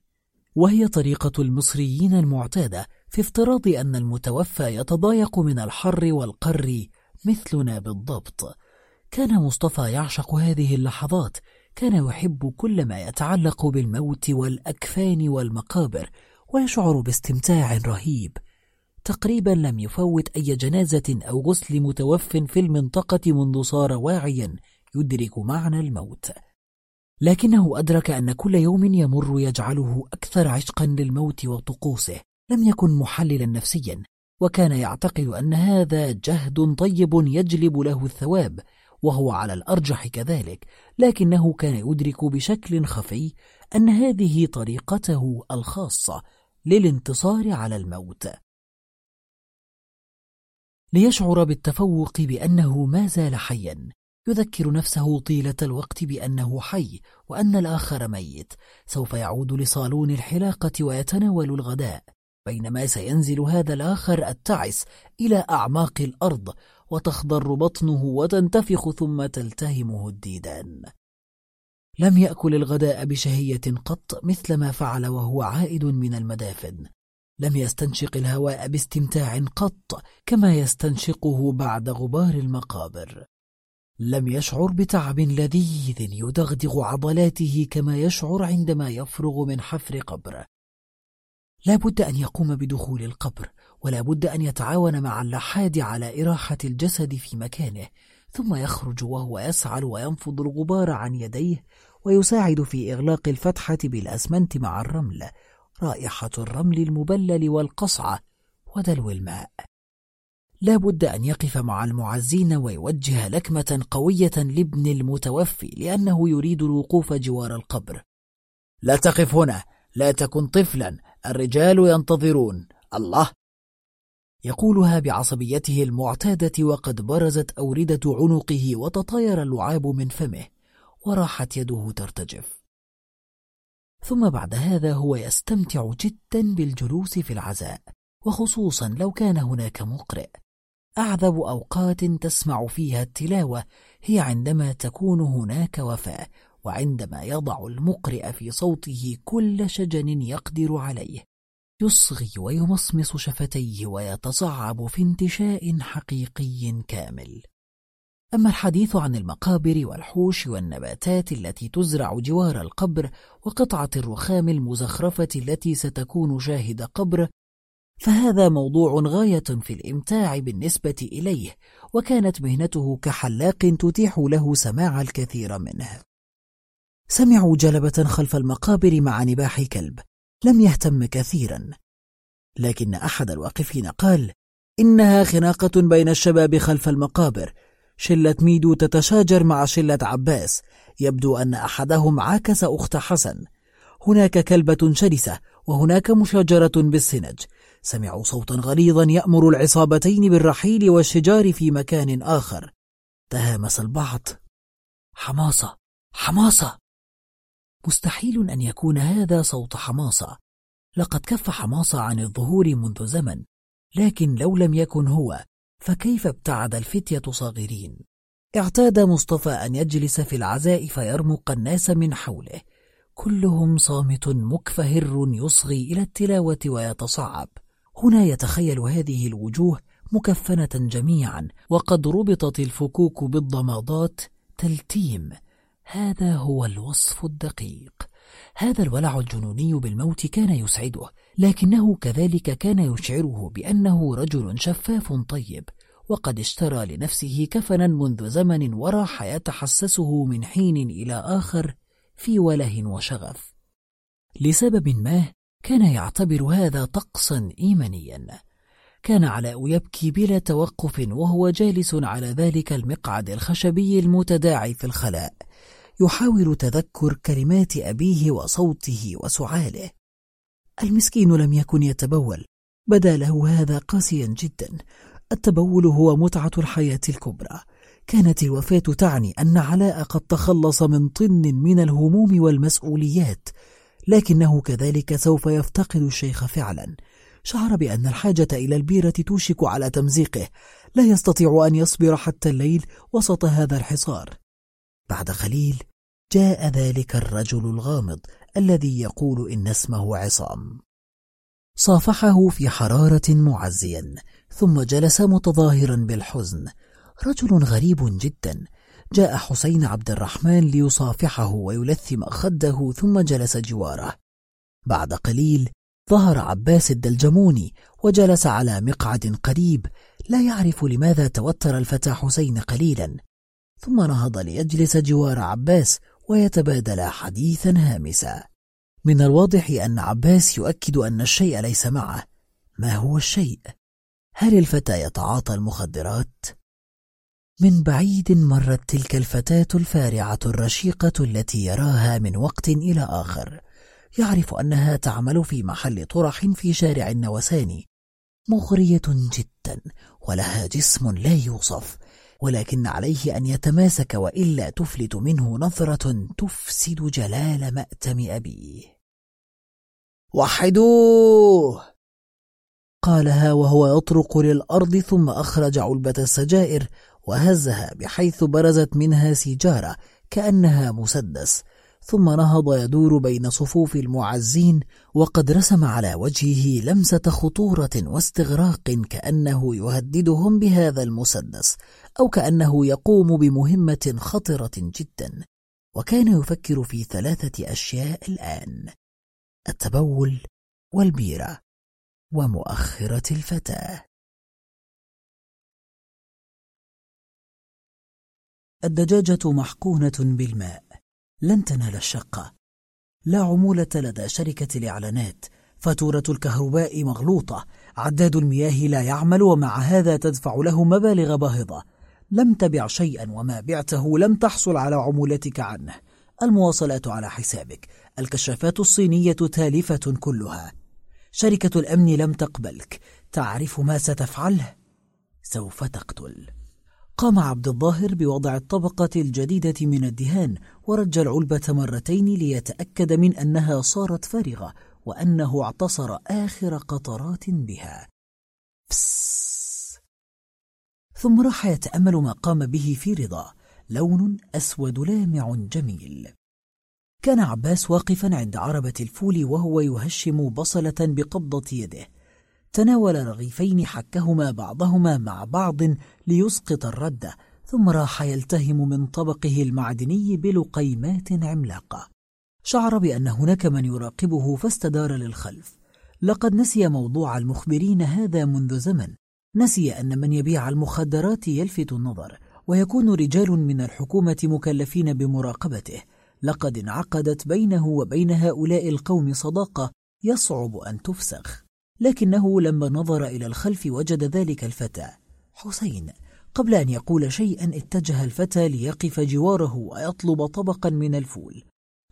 وهي طريقة المصريين المعتادة في افتراض أن المتوفى يتضايق من الحر والقر مثلنا بالضبط. كان مصطفى يعشق هذه اللحظات كان يحب كل ما يتعلق بالموت والأكفان والمقابر ويشعر باستمتاع رهيب. تقريبا لم يفوت أي جنازة أو غسل متوف في المنطقة منذ صار واعيا يدرك معنى الموت. لكنه أدرك أن كل يوم يمر يجعله أكثر عشقا للموت وطقوسه. لم يكن محللا نفسيا وكان يعتقد أن هذا جهد طيب يجلب له الثواب وهو على الأرجح كذلك. لكنه كان يدرك بشكل خفي أن هذه طريقته الخاصة للانتصار على الموت. ليشعر بالتفوق بأنه ما زال حيا يذكر نفسه طيلة الوقت بأنه حي وأن الآخر ميت. سوف يعود لصالون الحلاقة ويتناول الغداء. بينما سينزل هذا الآخر التعس إلى أعماق الأرض وتخضر بطنه وتنتفخ ثم تلتهمه الديدان. لم يأكل الغداء بشهية قط مثل ما فعل وهو عائد من المدافن. لم يستنشق الهواء باستمتاع قط كما يستنشقه بعد غبار المقابر. لم يشعر بتعب لذيذ يدغدغ عضلاته كما يشعر عندما يفرغ من حفر قبر. لا بد أن يقوم بدخول القبر ولا بد أن يتعاون مع اللحاد على إراحة الجسد في مكانه ثم يخرج وهو يسعل وينفض الغبار عن يديه ويساعد في إغلاق الفتحة بالأسمنت مع الرمل رائحة الرمل المبلل والقصعة ودلو الماء. لا بد أن يقف مع المعزين ويوجه لكمة قوية لابن المتوفي لأنه يريد الوقوف جوار القبر. لا تقف هنا لا تكن طفلا الرجال ينتظرون. الله. يقولها بعصبيته المعتادة وقد برزت أوردة عنقه وتطاير اللعاب من فمه وراحت يده ترتجف. ثم بعد هذا هو يستمتع جدا بالجلوس في العزاء وخصوصا لو كان هناك مقرئ. أعذب أوقات تسمع فيها التلاوة هي عندما تكون هناك وفاة وعندما يضع المقرئ في صوته كل شجن يقدر عليه. يصغي ويمصمص شفتيه ويتصعب في انتشاء حقيقي كامل. أما الحديث عن المقابر والحوش والنباتات التي تزرع جوار القبر وقطعة الرخام المزخرفة التي ستكون شاهد قبر فهذا موضوع غاية في الإمتاع بالنسبة إليه وكانت مهنته كحلاق تتيح له سماع الكثير منه. سمعوا جلبة خلف المقابر مع نباح كلب لم يهتم كثيرا. لكن أحد الواقفين قال إنها خناقة بين الشباب خلف المقابر شلة ميدو تتشاجر مع شلة عباس يبدو أن أحدهم عاكس أخت حسن. هناك كلبة شرسة وهناك مشاجرة بالسنج. سمعوا صوتا غليظا يأمر العصابتين بالرحيل والشجار في مكان آخر. تهامس البعض. حماصة! حماصة! مستحيل أن يكون هذا صوت حماصة. لقد كف حماصة عن الظهور منذ زمن لكن لو لم يكن هو فكيف ابتعد الفتية صاغرين؟ اعتاد مصطفى أن يجلس في العزاء فيرمق الناس من حوله. كلهم صامت مكفهر يصغي إلى التلاوة ويتصعب. هنا يتخيل هذه الوجوه مكفنة جميعا وقد ربطت الفكوك بالضمادات تلتيم. هذا هو الوصف الدقيق. هذا الولع الجنوني بالموت كان يسعده. لكنه كذلك كان يشعره بأنه رجل شفاف طيب وقد اشترى لنفسه كفنا منذ زمن وراح يتحسسه من حين إلى آخر في وله وشغف. لسبب ما كان يعتبر هذا طقسا إيمانيا. كان علاء يبكي بلا توقف وهو جالس على ذلك المقعد الخشبي المتداعي في الخلاء يحاول تذكر كلمات أبيه وصوته وسعاله. المسكين لم يكن يتبول. بدا له هذا قاسيا جدا. التبول هو متعة الحياة الكبرى. كانت الوفاة تعني أن علاء قد تخلص من طن من الهموم والمسؤوليات لكنه كذلك سوف يفتقد الشيخ فعلا. شعر بأن الحاجة إلى البيرة توشك على تمزيقه. لا يستطيع أن يصبر حتى الليل وسط هذا الحصار. بعد قليل جاء ذلك الرجل الغامض الذي يقول إن اسمه عصام. صافحه في حرارة معزيا ثم جلس متظاهرا بالحزن. رجل غريب جدا. جاء حسين عبد الرحمن ليصافحه ويلثم خده ثم جلس جواره. بعد قليل ظهر عباس الدلجموني وجلس على مقعد قريب لا يعرف لماذا توتر الفتى حسين قليلا. ثم نهض ليجلس جوار عباس ويتبادلا حديثا هامسا. من الواضح أن عباس يؤكد أن الشيء ليس معه. ما هو الشيء؟ هل الفتى يتعاطى المخدرات؟ من بعيد مرت تلك الفتاة الفارعة الرشيقة التي يراها من وقت إلى آخر. يعرف أنها تعمل في محل طرح في شارع النوساني. مغرية جدا ولها جسم لا يوصف. ولكن عليه أن يتماسك وإلا تفلت منه نظرة تفسد جلال مأتم أبيه. وحدوه! قالها وهو يطرق للأرض ثم أخرج علبة السجائر وهزها بحيث برزت منها سيجارة كأنها مسدس ثم نهض يدور بين صفوف المعزين وقد رسم على وجهه لمسة خطورة واستغراق كأنه يهددهم بهذا المسدس أو كأنه يقوم بمهمة خطرة جدا. وكان يفكر في ثلاثة أشياء الآن التبول والبيرة ومؤخرة الفتاة. الدجاجة محقونة بالماء. لن تنال الشقة. لا عمولة لدى شركة الإعلانات. فاتورة الكهرباء مغلوطة. عداد المياه لا يعمل ومع هذا تدفع له مبالغ باهظة. لم تبع شيئا وما بعته لم تحصل على عمولتك عنه. المواصلات على حسابك. الكشافات الصينية تالفة كلها. شركة الأمن لم تقبلك. تعرف ما ستفعله؟ سوف تقتل. قام عبد الظاهر بوضع الطبقة الجديدة من الدهان ورج العلبة مرتين ليتأكد من أنها صارت فارغة وأنه اعتصر آخر قطرات بها. ثم راح يتأمل ما قام به في رضا لون أسود لامع جميل. كان عباس واقفا عند عربة الفول وهو يهشم بصلة بقبضة يده. تناول رغيفين حكهما بعضهما مع بعض ليسقط الردة ثم راح يلتهم من طبقه المعدني بلقيمات عملاقة. شعر بأن هناك من يراقبه فاستدار للخلف. لقد نسي موضوع المخبرين هذا منذ زمن. نسي أن من يبيع المخدرات يلفت النظر ويكون رجال من الحكومة مكلفين بمراقبته. لقد انعقدت بينه وبين هؤلاء القوم صداقة يصعب أن تفسخ. لكنه لما نظر إلى الخلف وجد ذلك الفتى. حسين قبل أن يقول شيئا اتجه الفتى ليقف جواره ويطلب طبقا من الفول.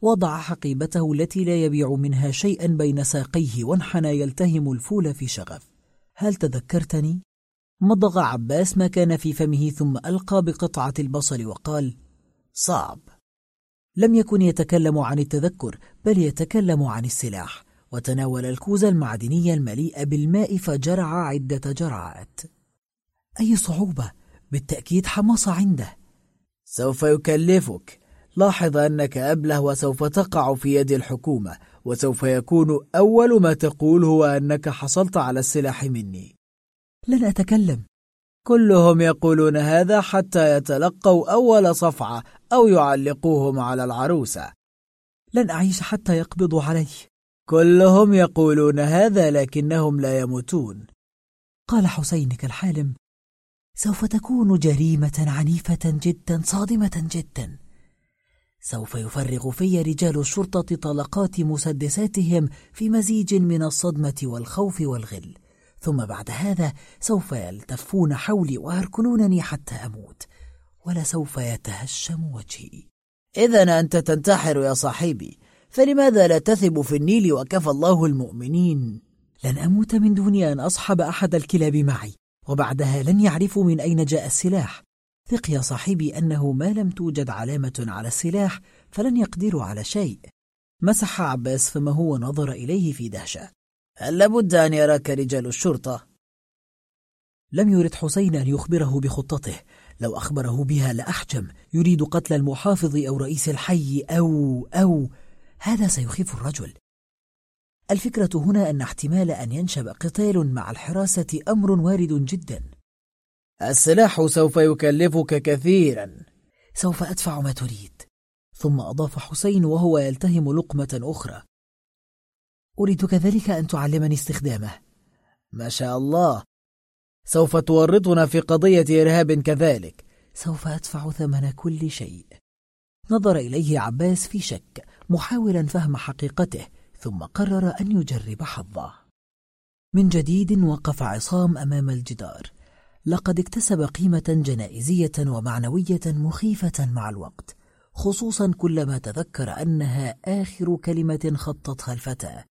وضع حقيبته التي لا يبيع منها شيئا بين ساقيه وانحنى يلتهم الفول في شغف. هل تذكرتني؟ مضغ عباس ما كان في فمه ثم ألقى بقطعة البصل وقال صعب لم يكن يتكلم عن التذكر بل يتكلم عن السلاح. وتناول الكوز المعدني المليء بالماء فجرع عدة جرعات. أي صعوبة؟ بالتأكيد حمص عنده. سوف يكلفك. لاحظ أنك أبله وسوف تقع في يد الحكومة وسوف يكون أول ما تقول هو أنك حصلت على السلاح مني. لن أتكلم. كلهم يقولون هذا حتى يتلقوا أول صفعة أو يعلقوهم على العروسة. لن أعيش حتى يقبضوا علي. كلهم يقولون هذا لكنهم لا يموتون. قال حسين كالحالم سوف تكون جريمة عنيفة جدا صادمة جدا. سوف يفرغ في رجال الشرطة طلقات مسدساتهم في مزيج من الصدمة والخوف والغل. ثم بعد هذا سوف يلتفون حولي ويركلونني حتى أموت. ولسوف يتهشم وجهي. إذا أنت تنتحر يا صاحبي. فلماذا لا تثب في النيل وكفى الله المؤمنين؟ لن أموت من دون أن أصحب أحد الكلاب معي. وبعدها لن يعرفوا من أين جاء السلاح. ثق يا صاحبي أنه ما لم توجد علامة على السلاح فلن يقدروا على شيء. مسح عباس فمه ونظر إليه في دهشة. هل لابد أن يراك رجال الشرطة؟ لم يرد حسين أن يخبره بخطته. لو أخبره بها لأحجم. يريد قتل المحافظ أو رئيس الحي أو أو هذا سيخيف الرجل. الفكرة هنا أن احتمال أن ينشب قتال مع الحراسة أمر وارد جدا. السلاح سوف يكلفك كثيرا. سوف أدفع ما تريد. ثم أضاف حسين وهو يلتهم لقمة أخرى. أريد كذلك أن تعلمني استخدامه. ما شاء الله. سوف تورطنا في قضية إرهاب كذلك. سوف أدفع ثمن كل شيء. نظر إليه عباس في شك. محاولا فهم حقيقته ثم قرر أن يجرب حظه. من جديد وقف عصام أمام الجدار. لقد اكتسب قيمة جنائزية ومعنوية مخيفة مع الوقت خصوصا كلما تذكر أنها آخر كلمة خطتها الفتاة.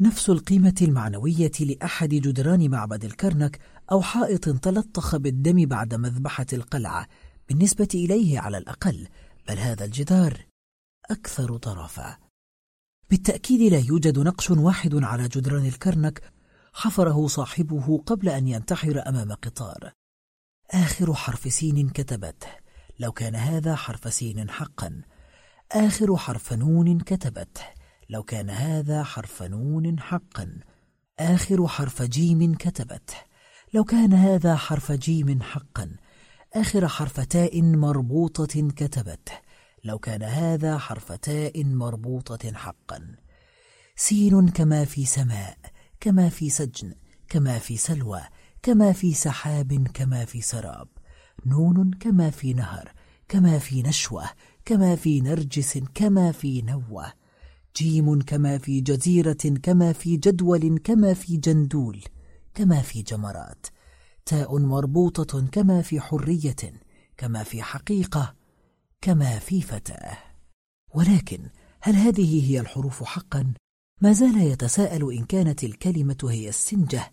نفس القيمة المعنوية لأحد جدران معبد الكرنك أو حائط تلطخ بالدم بعد مذبحة القلعة بالنسبة إليه على الأقل بل هذا الجدار أكثر طرفا. بالتأكيد لا يوجد نقش واحد على جدران الكرنك حفره صاحبه قبل أن ينتحر أمام قطار. آخر حرف سين كتبته. لو كان هذا حرف سين حقا. آخر حرف نون كتبته. لو كان هذا حرف نون حقا. آخر حرف جيم كتبته. لو كان هذا حرف جيم حقا. آخر حرف تاء مربوطة كتبته. لو كان هذا حرف تاء مربوطة حقا سين كما في سماء كما في سجن كما في سلوى كما في سحاب كما في سراب نون كما في نهر كما في نشوة كما في نرجس كما في نوة جيم كما في جزيرة كما في جدول كما في جندول كما في جمرات تاء مربوطة كما في حرية كما في حقيقة كما في فتاة. ولكن هل هذه هي الحروف حقا؟ ما زال يتساءل إن كانت الكلمة هي السنجة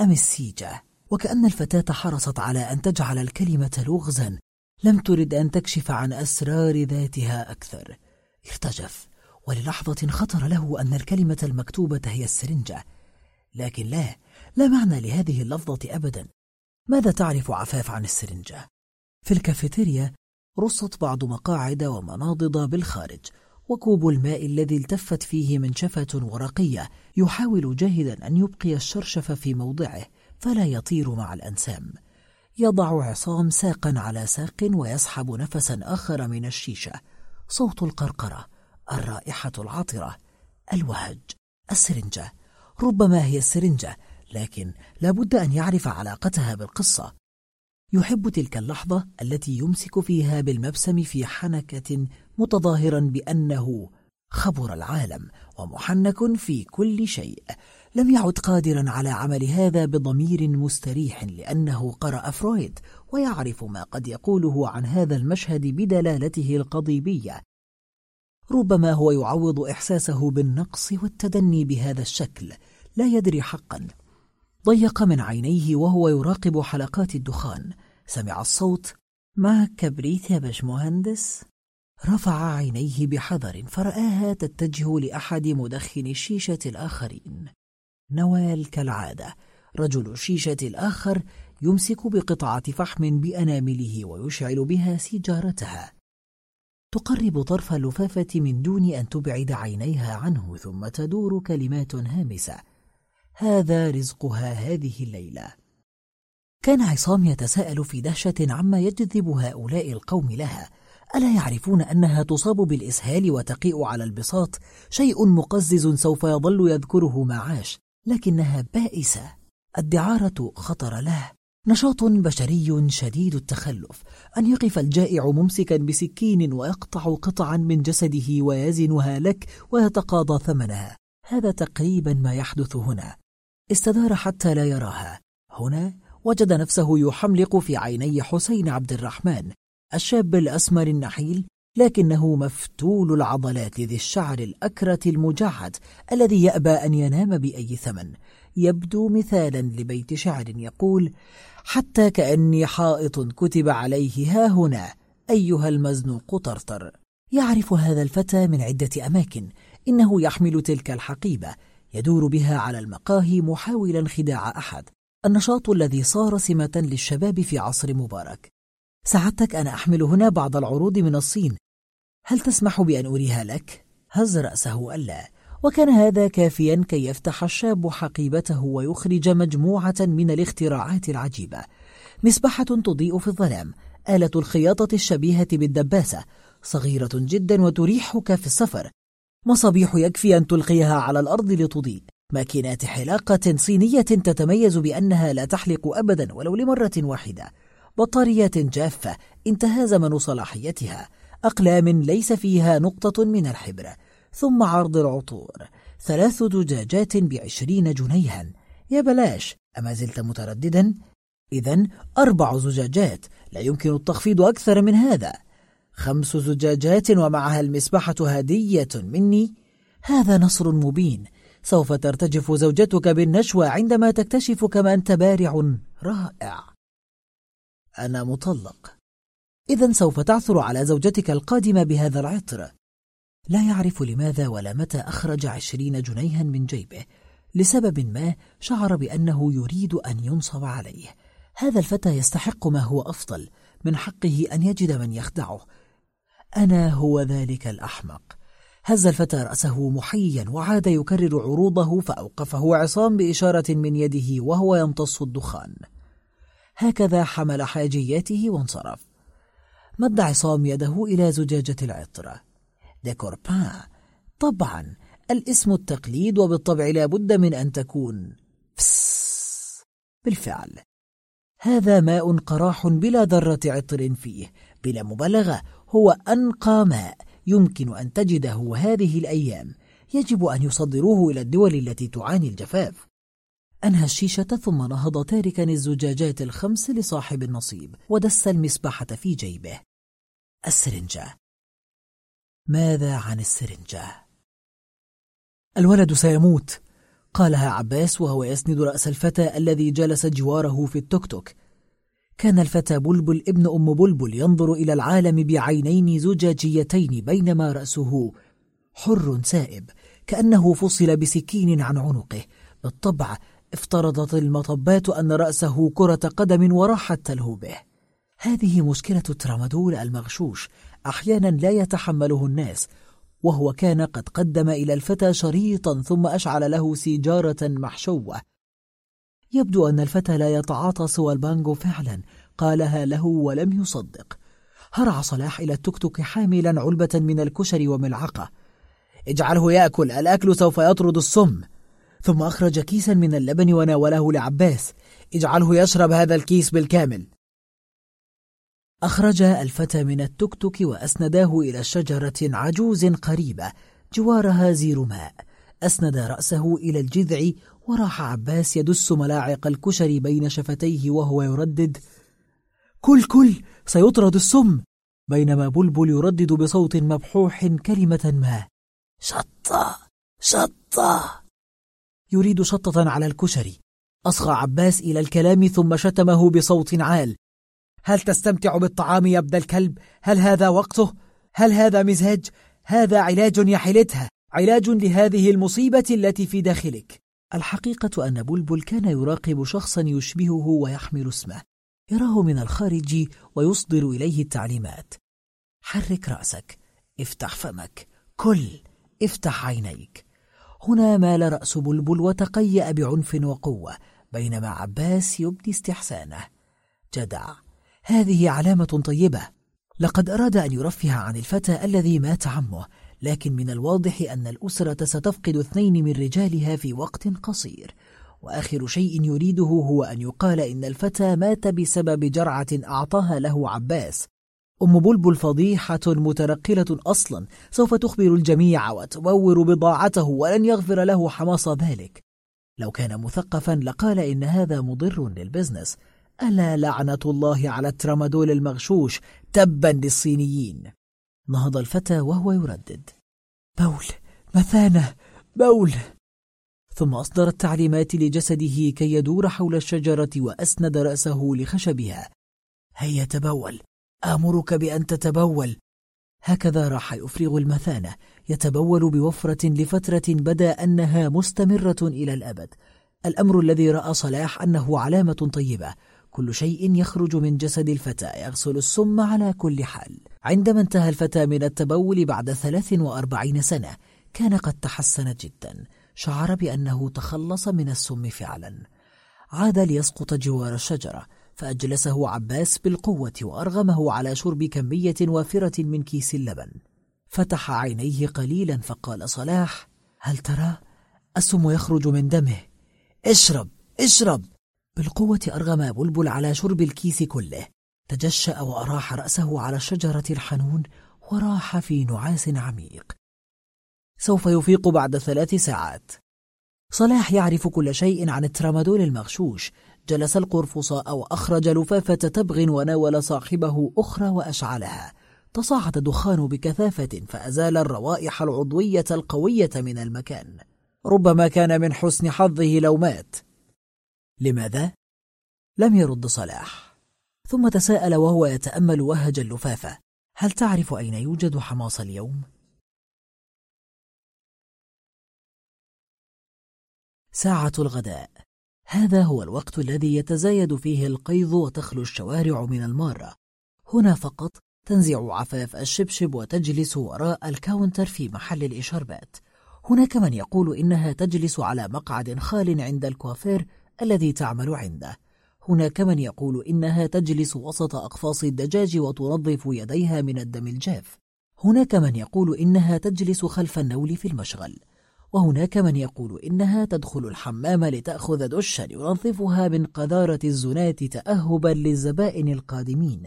أم السيجة. وكأن الفتاة حرصت على أن تجعل الكلمة لغزا لم ترد أن تكشف عن أسرار ذاتها أكثر. ارتجف. وللحظة خطر له أن الكلمة المكتوبة هي السرنجة. لكن لا لا معنى لهذه اللفظة أبدا. ماذا تعرف عفاف عن السرنجة؟ في الكافيتيريا رصت بعض مقاعد ومناضد بالخارج. وكوب الماء الذي التفت فيه منشفة ورقية يحاول جاهدا أن يبقي الشرشف في موضعه فلا يطير مع الأنسام. يضع عصام ساقا على ساق ويسحب نفسا آخر من الشيشة. صوت القرقرة الرائحة العطرة الوهج السرنجة. ربما هي السرنجة لكن لابد أن يعرف علاقتها بالقصة. يحب تلك اللحظة التي يمسك فيها بالمبسم في حنكة متظاهرا بأنه خبر العالم ومحنك في كل شيء. لم يعد قادرا على عمل هذا بضمير مستريح لأنه قرأ فرويد ويعرف ما قد يقوله عن هذا المشهد بدلالته القضيبية. ربما هو يعوض إحساسه بالنقص والتدني بهذا الشكل لا يدري حقا. ضيق من عينيه وهو يراقب حلقات الدخان. سمع الصوت. مع كبريت يا باشمهندس. رفع عينيه بحذر فرآها تتجه لأحد مدخن الشيشة الآخرين. نوال كالعادة رجل الشيشة الآخر يمسك بقطعة فحم بأنامله ويشعل بها سيجارتها. تقرب طرف اللفافة من دون أن تبعد عينيها عنه ثم تدور كلمات هامسة. هذا رزقها هذه الليلة. كان عصام يتساءل في دهشة عما يجذب هؤلاء القوم لها. ألا يعرفون أنها تصاب بالإسهال وتقيء على البساط؟ شيء مقزز سوف يظل يذكره ما عاش لكنها بائسة. الدعارة خطر له. نشاط بشري شديد التخلف. أن يقف الجائع ممسكا بسكين ويقطع قطعا من جسده ويزنها لك ويتقاضى ثمنها. هذا تقريبا ما يحدث هنا. استدار حتى لا يراها. هنا وجد نفسه يحملق في عيني حسين عبد الرحمن الشاب الأسمر النحيل لكنه مفتول العضلات ذي الشعر الأكرة المجعد الذي يأبى أن ينام بأي ثمن. يبدو مثالا لبيت شعر يقول حتى كأني حائط كتب عليه ها هنا أيها المزنوق طرطر يعرف هذا الفتى من عدة أماكن إنه يحمل تلك الحقيبة يدور بها على المقاهي محاولا خداع أحد. النشاط الذي صار سمة للشباب في عصر مبارك. سعدتك أن أحمل هنا بعض العروض من الصين. هل تسمح بأن أريها لك؟ هز رأسه ألا. وكان هذا كافيا كي يفتح الشاب حقيبته ويخرج مجموعة من الاختراعات العجيبة. مسبحة تضيء في الظلام. آلة الخياطة الشبيهة بالدباسة. صغيرة جدا وتريحك في السفر. مصابيح يكفي أن تلقيها على الأرض لتضيء. ماكينات حلاقة صينية تتميز بأنها لا تحلق أبدا ولو لمرة واحدة. بطاريات جافة انتهى زمن صلاحيتها. أقلام ليس فيها نقطة من الحبر. ثم عرض العطور. ثلاث زجاجات بعشرين جنيها. يا بلاش أما زلت مترددا؟ إذا أربع زجاجات. لا يمكن التخفيض أكثر من هذا. خمس زجاجات ومعها المسبحة هدية مني. هذا نصر مبين. سوف ترتجف زوجتك بالنشوة عندما تكتشف كما أنت بارع رائع. أنا مطلق. إذا سوف تعثر على زوجتك القادمة بهذا العطر. لا يعرف لماذا ولا متى أخرج عشرين جنيها من جيبه. لسبب ما شعر بأنه يريد أن ينصب عليه. هذا الفتى يستحق ما هو أفضل من حقه أن يجد من يخدعه. أنا هو ذلك الأحمق. هز الفتى رأسه محيا وعاد يكرر عروضه فأوقفه عصام بإشارة من يده وهو يمتص الدخان. هكذا حمل حاجياته وانصرف. مد عصام يده إلى زجاجة العطر. ديكوربان طبعا الاسم التقليد وبالطبع لا بد من أن تكون. فس بالفعل. هذا ماء قراح بلا ذرة عطر فيه. بلا مبلغة هو أنقى ماء. يمكن أن تجده هذه الأيام. يجب أن يصدروه إلى الدول التي تعاني الجفاف. أنهى الشيشة ثم نهض تاركا الزجاجات الخمس لصاحب النصيب ودس المسبحة في جيبه. السرنجة. ماذا عن السرنجة؟ الولد سيموت قالها عباس وهو يسند رأس الفتى الذي جلس جواره في التوك توك. كان الفتى بلبل ابن أم بلبل ينظر إلى العالم بعينين زجاجيتين بينما رأسه حر سائب كأنه فصل بسكين عن عنقه. بالطبع افترضت المطبات أن رأسه كرة قدم وراحت تلهو به هذه مشكلة الترامادول المغشوش. أحيانا لا يتحمله الناس وهو كان قد قدم إلى الفتى شريطا ثم أشعل له سيجارة محشوة. يبدو أن الفتى لا يتعاطى سوى البانجو فعلا قالها له ولم يصدق. هرع صلاح إلى التكتك حاملا علبة من الكشري وملعقة. اجعله يأكل الأكل سوف يطرد السم. ثم أخرج كيسا من اللبن وناوله لعباس. اجعله يشرب هذا الكيس بالكامل. أخرج الفتى من التكتك وأسنداه إلى شجرة عجوز قريبة جوارها زير ماء. أسند رأسه إلى الجذع وراح عباس يدس ملاعق الكشري بين شفتيه وهو يردد. كل كل سيطرد السم. بينما بلبل يردد بصوت مبحوح كلمة ما. شطة شطة. يريد شطة على الكشري أصغى عباس إلى الكلام ثم شتمه بصوت عال. هل تستمتع بالطعام يا ابن الكلب؟ هل هذا وقته؟ هل هذا مزاج؟ هذا علاج يا علاج لهذه المصيبة التي في داخلك. الحقيقة أن بلبل كان يراقب شخصا يشبهه ويحمل اسمه. يراه من الخارج ويصدر إليه التعليمات. حرك رأسك. افتح فمك. كل. افتح عينيك. هنا مال رأس بلبل وتقيأ بعنف وقوة بينما عباس يبدي استحسانه. جدع. هذه علامة طيبة. لقد أراد أن يرفه عن الفتى الذي مات عمه. لكن من الواضح أن الأسرة ستفقد اثنين من رجالها في وقت قصير. وآخر شيء يريده هو أن يقال إن الفتى مات بسبب جرعة أعطاها له عباس. أم بلبل فضيحة متنقلة أصلا سوف تخبر الجميع وتبور بضاعته ولن يغفر له حماصة ذلك. لو كان مثقفا لقال إن هذا مضر للبزنس. ألا لعنة الله على الترامادول المغشوش تبا للصينيين. نهض الفتى وهو يردد. بول مثانة بول ثم أصدر التعليمات لجسده كي يدور حول الشجرة وأسند رأسه لخشبها. هيا تبول آمرك بأن تتبول. هكذا راح يفرغ المثانة. يتبول بوفرة لفترة بدا أنها مستمرة إلى الأبد. الأمر الذي رأى صلاح أنه علامة طيبة. كل شيء يخرج من جسد الفتى يغسل السم على كل حال. عندما انتهى الفتى من التبول بعد 43 سنة كان قد تحسن جدا شعر بأنه تخلص من السم فعلا. عاد ليسقط جوار الشجرة فأجلسه عباس بالقوة وأرغمه على شرب كمية وافرة من كيس اللبن. فتح عينيه قليلا فقال صلاح هل ترى؟ السم يخرج من دمه. اشرب اشرب. بالقوة أرغم بلبل على شرب الكيس كله. تجشأ وأراح رأسه على الشجره الحنون وراح في نعاس عميق. سوف يفيق بعد ثلاث ساعات. صلاح يعرف كل شيء عن الترامادول المغشوش. جلس القرفصاء وأخرج لفافة تبغ وناول صاحبه أخرى وأشعلها. تصاعد دخان بكثافة فأزال الروائح العضوية القوية من المكان. ربما كان من حسن حظه لو مات. لماذا؟ لم يرد صلاح. ثم تساءل وهو يتأمل وهج اللفافة هل تعرف أين يوجد حماص اليوم؟ ساعة الغداء. هذا هو الوقت الذي يتزايد فيه القيظ وتخلو الشوارع من المارة هنا فقط تنزع عفاف الشبشب وتجلس وراء الكاونتر في محل الإشاربات هناك من يقول إنها تجلس على مقعد خال عند الكوافير الذي تعمل عنده. هناك من يقول إنها تجلس وسط أقفاص الدجاج وتنظف يديها من الدم الجاف. هناك من يقول إنها تجلس خلف النول في المشغل. وهناك من يقول إنها تدخل الحمام لتأخذ دشا ينظفها من قذارة الزنات تأهبا للزبائن القادمين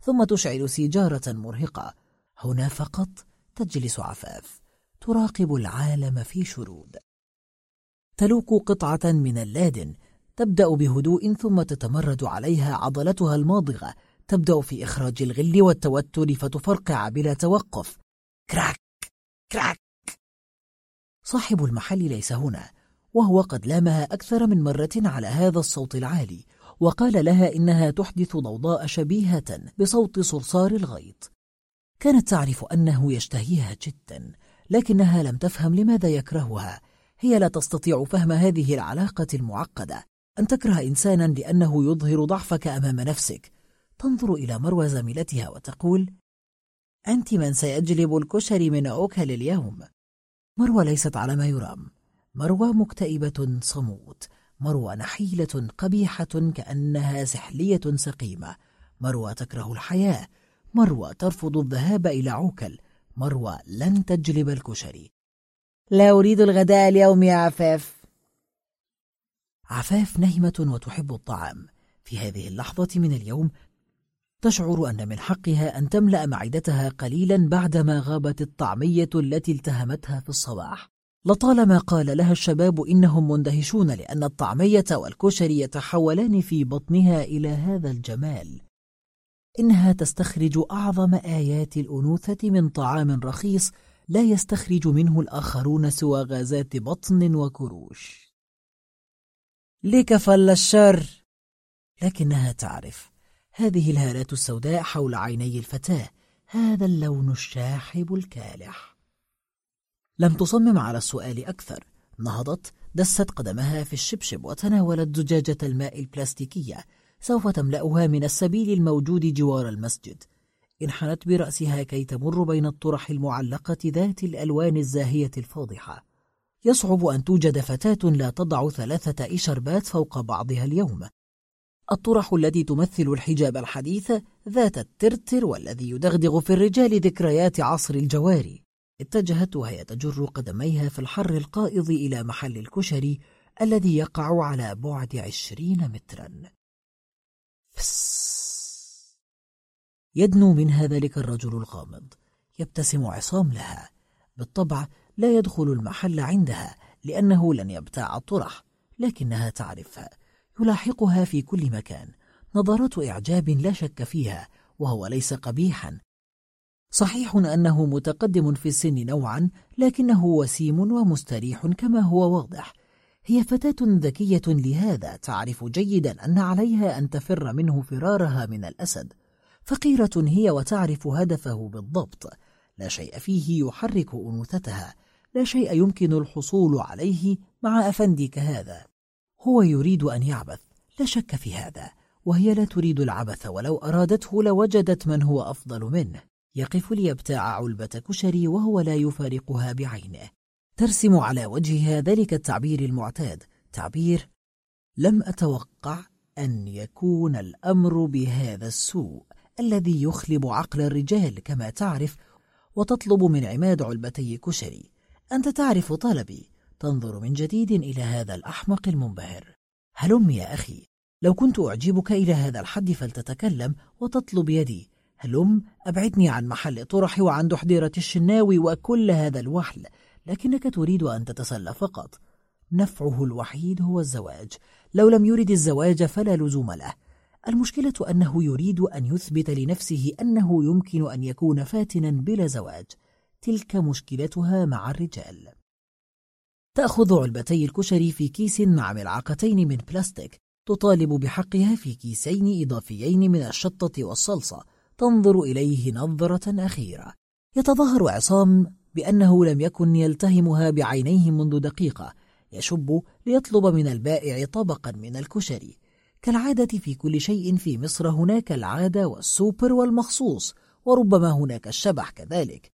ثم تشعل سيجارة مرهقة. هنا فقط تجلس عفاف. تراقب العالم في شرود. تلوك قطعة من اللادن تبدأ بهدوء ثم تتمرد عليها عضلتها الماضغة. تبدأ في إخراج الغل والتوتر فتفرقع بلا توقف. كراك كراك. صاحب المحل ليس هنا وهو قد لامها أكثر من مرة على هذا الصوت العالي وقال لها إنها تحدث ضوضاء شبيهة بصوت صرصار الغيط. كانت تعرف أنه يشتهيها جدا لكنها لم تفهم لماذا يكرهها. هي لا تستطيع فهم هذه العلاقة المعقدة. أن تكره إنسانا لأنه يظهر ضعفك أمام نفسك. تنظر إلى مروى زميلتها وتقول أنت من سيجلب الكشري من أوكل اليوم. مروى ليست على ما يرام. مروى مكتئبة صموت. مروى نحيلة قبيحة كأنها سحلية سقيمة. مروى تكره الحياة. مروى ترفض الذهاب إلى عوكل مروى لن تجلب الكشري لا أريد الغداء اليوم يا عفاف. عفاف نهمة وتحب الطعام. في هذه اللحظة من اليوم تشعر أن من حقها أن تملأ معدتها قليلا بعدما غابت الطعمية التي التهمتها في الصباح. لطالما قال لها الشباب إنهم مندهشون لأن الطعمية والكشري يتحولان في بطنها إلى هذا الجمال. إنها تستخرج أعظم آيات الأنوثة من طعام رخيص لا يستخرج منه الآخرون سوى غازات بطن وكروش. لكفل الشر. لكنها تعرف هذه الهالات السوداء حول عيني الفتاة هذا اللون الشاحب الكالح. لم تصمم على السؤال أكثر. نهضت دست قدمها في الشبشب وتناولت زجاجة الماء البلاستيكية. سوف تملأها من السبيل الموجود جوار المسجد. انحنت برأسها كي تمر بين الطرح المعلقة ذات الألوان الزاهية الفاضحة. يصعب أن توجد فتاة لا تضع ثلاثة إشربات فوق بعضها اليوم. الطرح التي تمثل الحجاب الحديث ذات الترتر والذي يدغدغ في الرجال ذكريات عصر الجواري. اتجهت وهي تجر قدميها في الحر القائض إلى محل الكشري الذي يقع على بعد عشرين مترا. فس يدنو منها ذلك الرجل الغامض. يبتسم عصام لها. بالطبع لا يدخل المحل عندها لأنه لن يبتاع الطرح لكنها تعرفها يلاحقها في كل مكان. نظرات إعجاب لا شك فيها وهو ليس قبيحا. صحيح أنه متقدم في السن نوعا لكنه وسيم ومستريح كما هو واضح. هي فتاة ذكية لهذا تعرف جيدا أن عليها أن تفر منه فرارها من الأسد. فقيرة هي وتعرف هدفه بالضبط. لا شيء فيه يحرك أنوثتها. لا شيء يمكن الحصول عليه مع أفندي كهذا هو يريد أن يعبث لا شك في هذا وهي لا تريد العبث ولو أرادته لوجدت من هو أفضل منه. يقف ليبتاع علبة كشري وهو لا يفارقها بعينه. ترسم على وجهها ذلك التعبير المعتاد. تعبير لم أتوقع أن يكون الأمر بهذا السوء الذي يخلب عقل الرجال كما تعرف وتطلب من عماد علبتي كشري. أنت تعرف طلبي تنظر من جديد إلى هذا الأحمق المنبهر. هلم يا أخي لو كنت أعجبك إلى هذا الحد فلتتكلم وتطلب يدي. هلم أبعدني عن محل طرح وعن دحديرة الشناوي وكل هذا الوحل لكنك تريد أن تتسلى فقط. نفعه الوحيد هو الزواج. لو لم يرد الزواج فلا لزوم له. المشكلة أنه يريد أن يثبت لنفسه أنه يمكن أن يكون فاتنا بلا زواج. تلك مشكلتها مع الرجال. تأخذ علبتي الكشري في كيس مع ملعقتين من بلاستيك تطالب بحقها في كيسين إضافيين من الشطة والصلصة تنظر إليه نظرة أخيرة. يتظاهر عصام بأنه لم يكن يلتهمها بعينيه منذ دقيقة يشب ليطلب من البائع طبقا من الكشري. كالعادة في كل شيء في مصر هناك العادة والسوبر والمخصوص وربما هناك الشبح كذلك.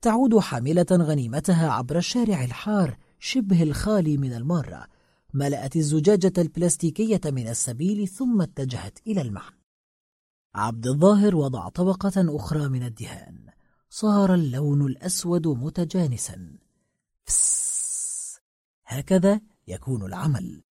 تعود حاملة غنيمتها عبر الشارع الحار شبه الخالي من المارة ملأت الزجاجة البلاستيكية من السبيل ثم اتجهت إلى المحل. عبد الظاهر وضع طبقة أخرى من الدهان. صار اللون الأسود متجانسا. فس! هكذا يكون العمل.